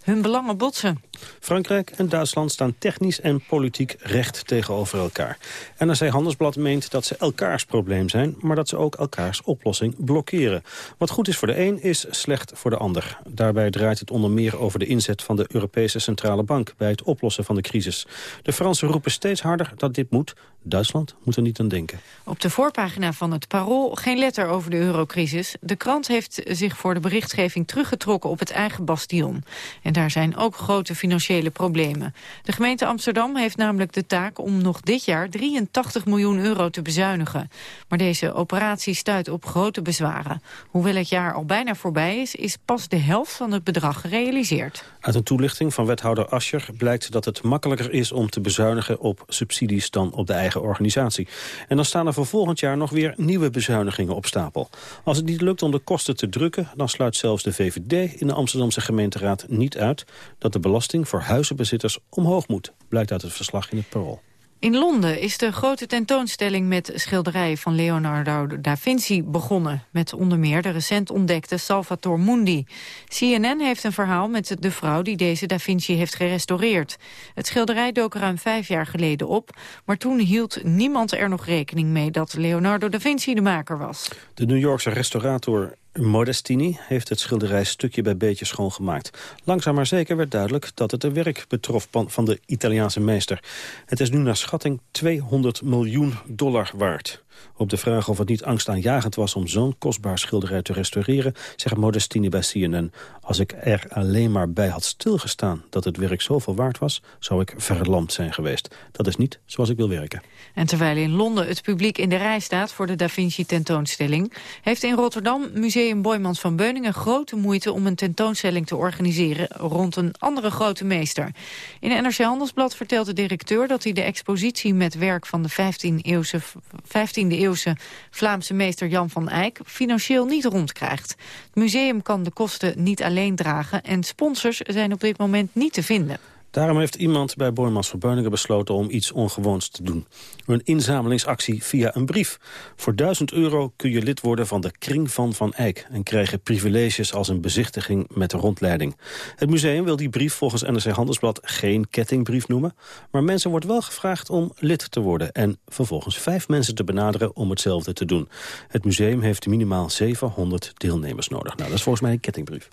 hun belangen botsen.
Frankrijk en Duitsland staan technisch en politiek recht tegenover elkaar. NRC Handelsblad meent dat ze elkaars probleem zijn... maar dat ze ook elkaars oplossing blokkeren. Wat goed is voor de een, is slecht voor de ander. Daarbij draait het onder meer over de inzet van de Europese Centrale Bank... bij het oplossen van de crisis. De Fransen roepen steeds harder dat dit moet. Duitsland moet er niet aan denken.
Op de voorpagina van het Parool geen letter over de eurocrisis. De krant heeft zich voor de berichtgeving teruggetrokken op het eigen bastion. En daar zijn ook grote financiële problemen. De gemeente Amsterdam heeft namelijk de taak om nog dit jaar 83 miljoen euro te bezuinigen. Maar deze operatie stuit op grote bezwaren. Hoewel het jaar al bijna voorbij is, is pas de helft van het bedrag gerealiseerd.
Uit een toelichting van wethouder Ascher blijkt dat het makkelijker is om te bezuinigen op subsidies dan op de eigen organisatie. En dan staan er voor volgend jaar nog weer nieuwe bezuinigingen op stapel. Als het niet lukt om de kosten te drukken, dan sluit zelfs de VVD in de Amsterdamse gemeenteraad niet uit dat de belasting voor huizenbezitters omhoog moet, blijkt uit het verslag in het Parool.
In Londen is de grote tentoonstelling met schilderijen van Leonardo da Vinci begonnen. Met onder meer de recent ontdekte Salvator Mundi. CNN heeft een verhaal met de vrouw die deze da Vinci heeft gerestaureerd. Het schilderij dook ruim vijf jaar geleden op. Maar toen hield niemand er nog rekening mee dat Leonardo da Vinci de maker was.
De New Yorkse restaurator Modestini heeft het schilderij stukje bij beetje schoongemaakt. Langzaam maar zeker werd duidelijk dat het een werk betrof van de Italiaanse meester. Het is nu naar schatting 200 miljoen dollar waard. Op de vraag of het niet angstaanjagend was om zo'n kostbaar schilderij te restaureren... zegt Modestini bij CNN... als ik er alleen maar bij had stilgestaan dat het werk zoveel waard was... zou ik verlamd zijn geweest. Dat is niet zoals ik wil werken.
En terwijl in Londen het publiek in de rij staat voor de Da Vinci tentoonstelling... heeft in Rotterdam Museum Boymans van Beuningen grote moeite... om een tentoonstelling te organiseren rond een andere grote meester. In NRC Handelsblad vertelt de directeur dat hij de expositie met werk van de 15e-eeuwse 15 eeuwse Vlaamse meester Jan van Eyck financieel niet rondkrijgt. Het museum kan de kosten niet alleen dragen en sponsors zijn op dit moment niet te vinden.
Daarom heeft iemand bij Boymans van besloten om iets ongewoons te doen. Een inzamelingsactie via een brief. Voor 1000 euro kun je lid worden van de Kring van Van Eyck... en krijgen privileges als een bezichtiging met rondleiding. Het museum wil die brief volgens NRC Handelsblad geen kettingbrief noemen... maar mensen wordt wel gevraagd om lid te worden... en vervolgens vijf mensen te benaderen om hetzelfde te doen. Het museum heeft minimaal 700 deelnemers nodig. Nou, dat is volgens mij een kettingbrief.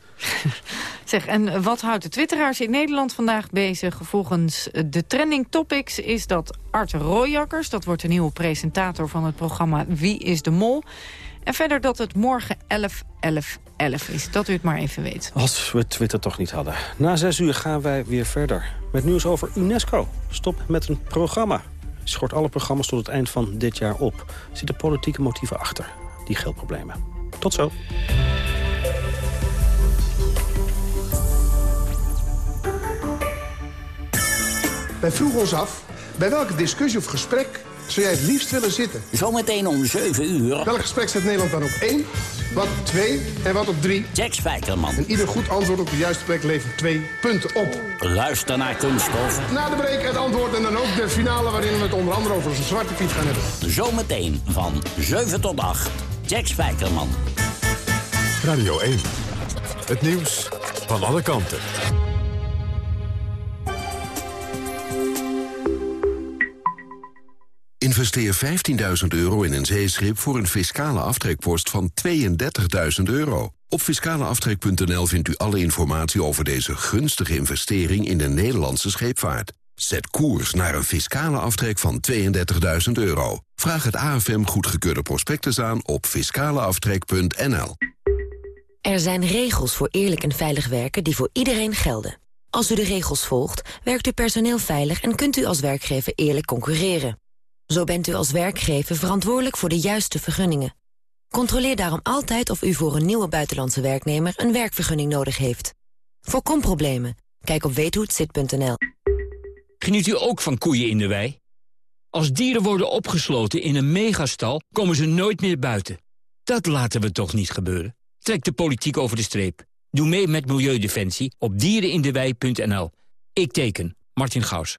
zeg, en wat houdt de twitteraars in Nederland vandaag bezig? Volgens de trending topics is dat Art Royakkers. Dat wordt de nieuwe presentator van het programma Wie is de Mol. En verder dat het morgen 11, 11, 11 is. Dat u het maar even weet.
Als we Twitter toch niet hadden. Na zes uur gaan wij weer verder. Met nieuws over UNESCO. Stop met een programma. Schort alle programma's tot het eind van dit jaar op. Zitten politieke motieven achter. Die geldproblemen. Tot zo.
Wij vroegen ons af, bij welke discussie of gesprek zou jij het liefst willen zitten?
Zometeen om 7 uur.
Welk gesprek zet Nederland dan op 1, wat op 2 en wat op 3?
Jack Spijkerman.
En ieder goed antwoord op de juiste plek levert 2 punten op.
Luister naar Kunststof.
Na de break het antwoord en dan ook de finale... waarin we het onder andere over zijn zwarte piet gaan hebben.
Zometeen van 7 tot 8. Jack Spijkerman.
Radio 1. Het nieuws van alle kanten.
Investeer 15.000 euro in een zeeschip voor een fiscale aftrekpost van 32.000 euro. Op fiscaleaftrek.nl vindt u alle informatie over deze gunstige investering in de Nederlandse scheepvaart. Zet koers naar een fiscale aftrek van 32.000 euro. Vraag het AFM goedgekeurde prospectus aan op fiscaleaftrek.nl.
Er zijn regels voor eerlijk en veilig werken die voor iedereen gelden. Als u de regels volgt, werkt uw personeel veilig en kunt u als werkgever eerlijk concurreren. Zo bent u als werkgever verantwoordelijk voor de juiste vergunningen. Controleer daarom altijd of u voor een nieuwe buitenlandse werknemer een werkvergunning nodig heeft. Voorkom problemen. Kijk op weethohetzit.nl.
Geniet u ook van koeien in de wei? Als dieren worden opgesloten in een megastal, komen ze nooit meer buiten. Dat laten we toch niet gebeuren? Trekt de politiek over de streep.
Doe mee met Milieudefensie op dierenindewei.nl. Ik teken. Martin Gaus.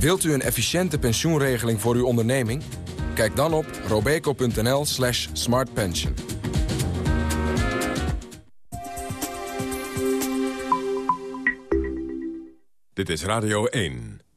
Wilt u een efficiënte pensioenregeling voor uw onderneming? Kijk dan op robeco.nl slash smartpension.
Dit is Radio 1.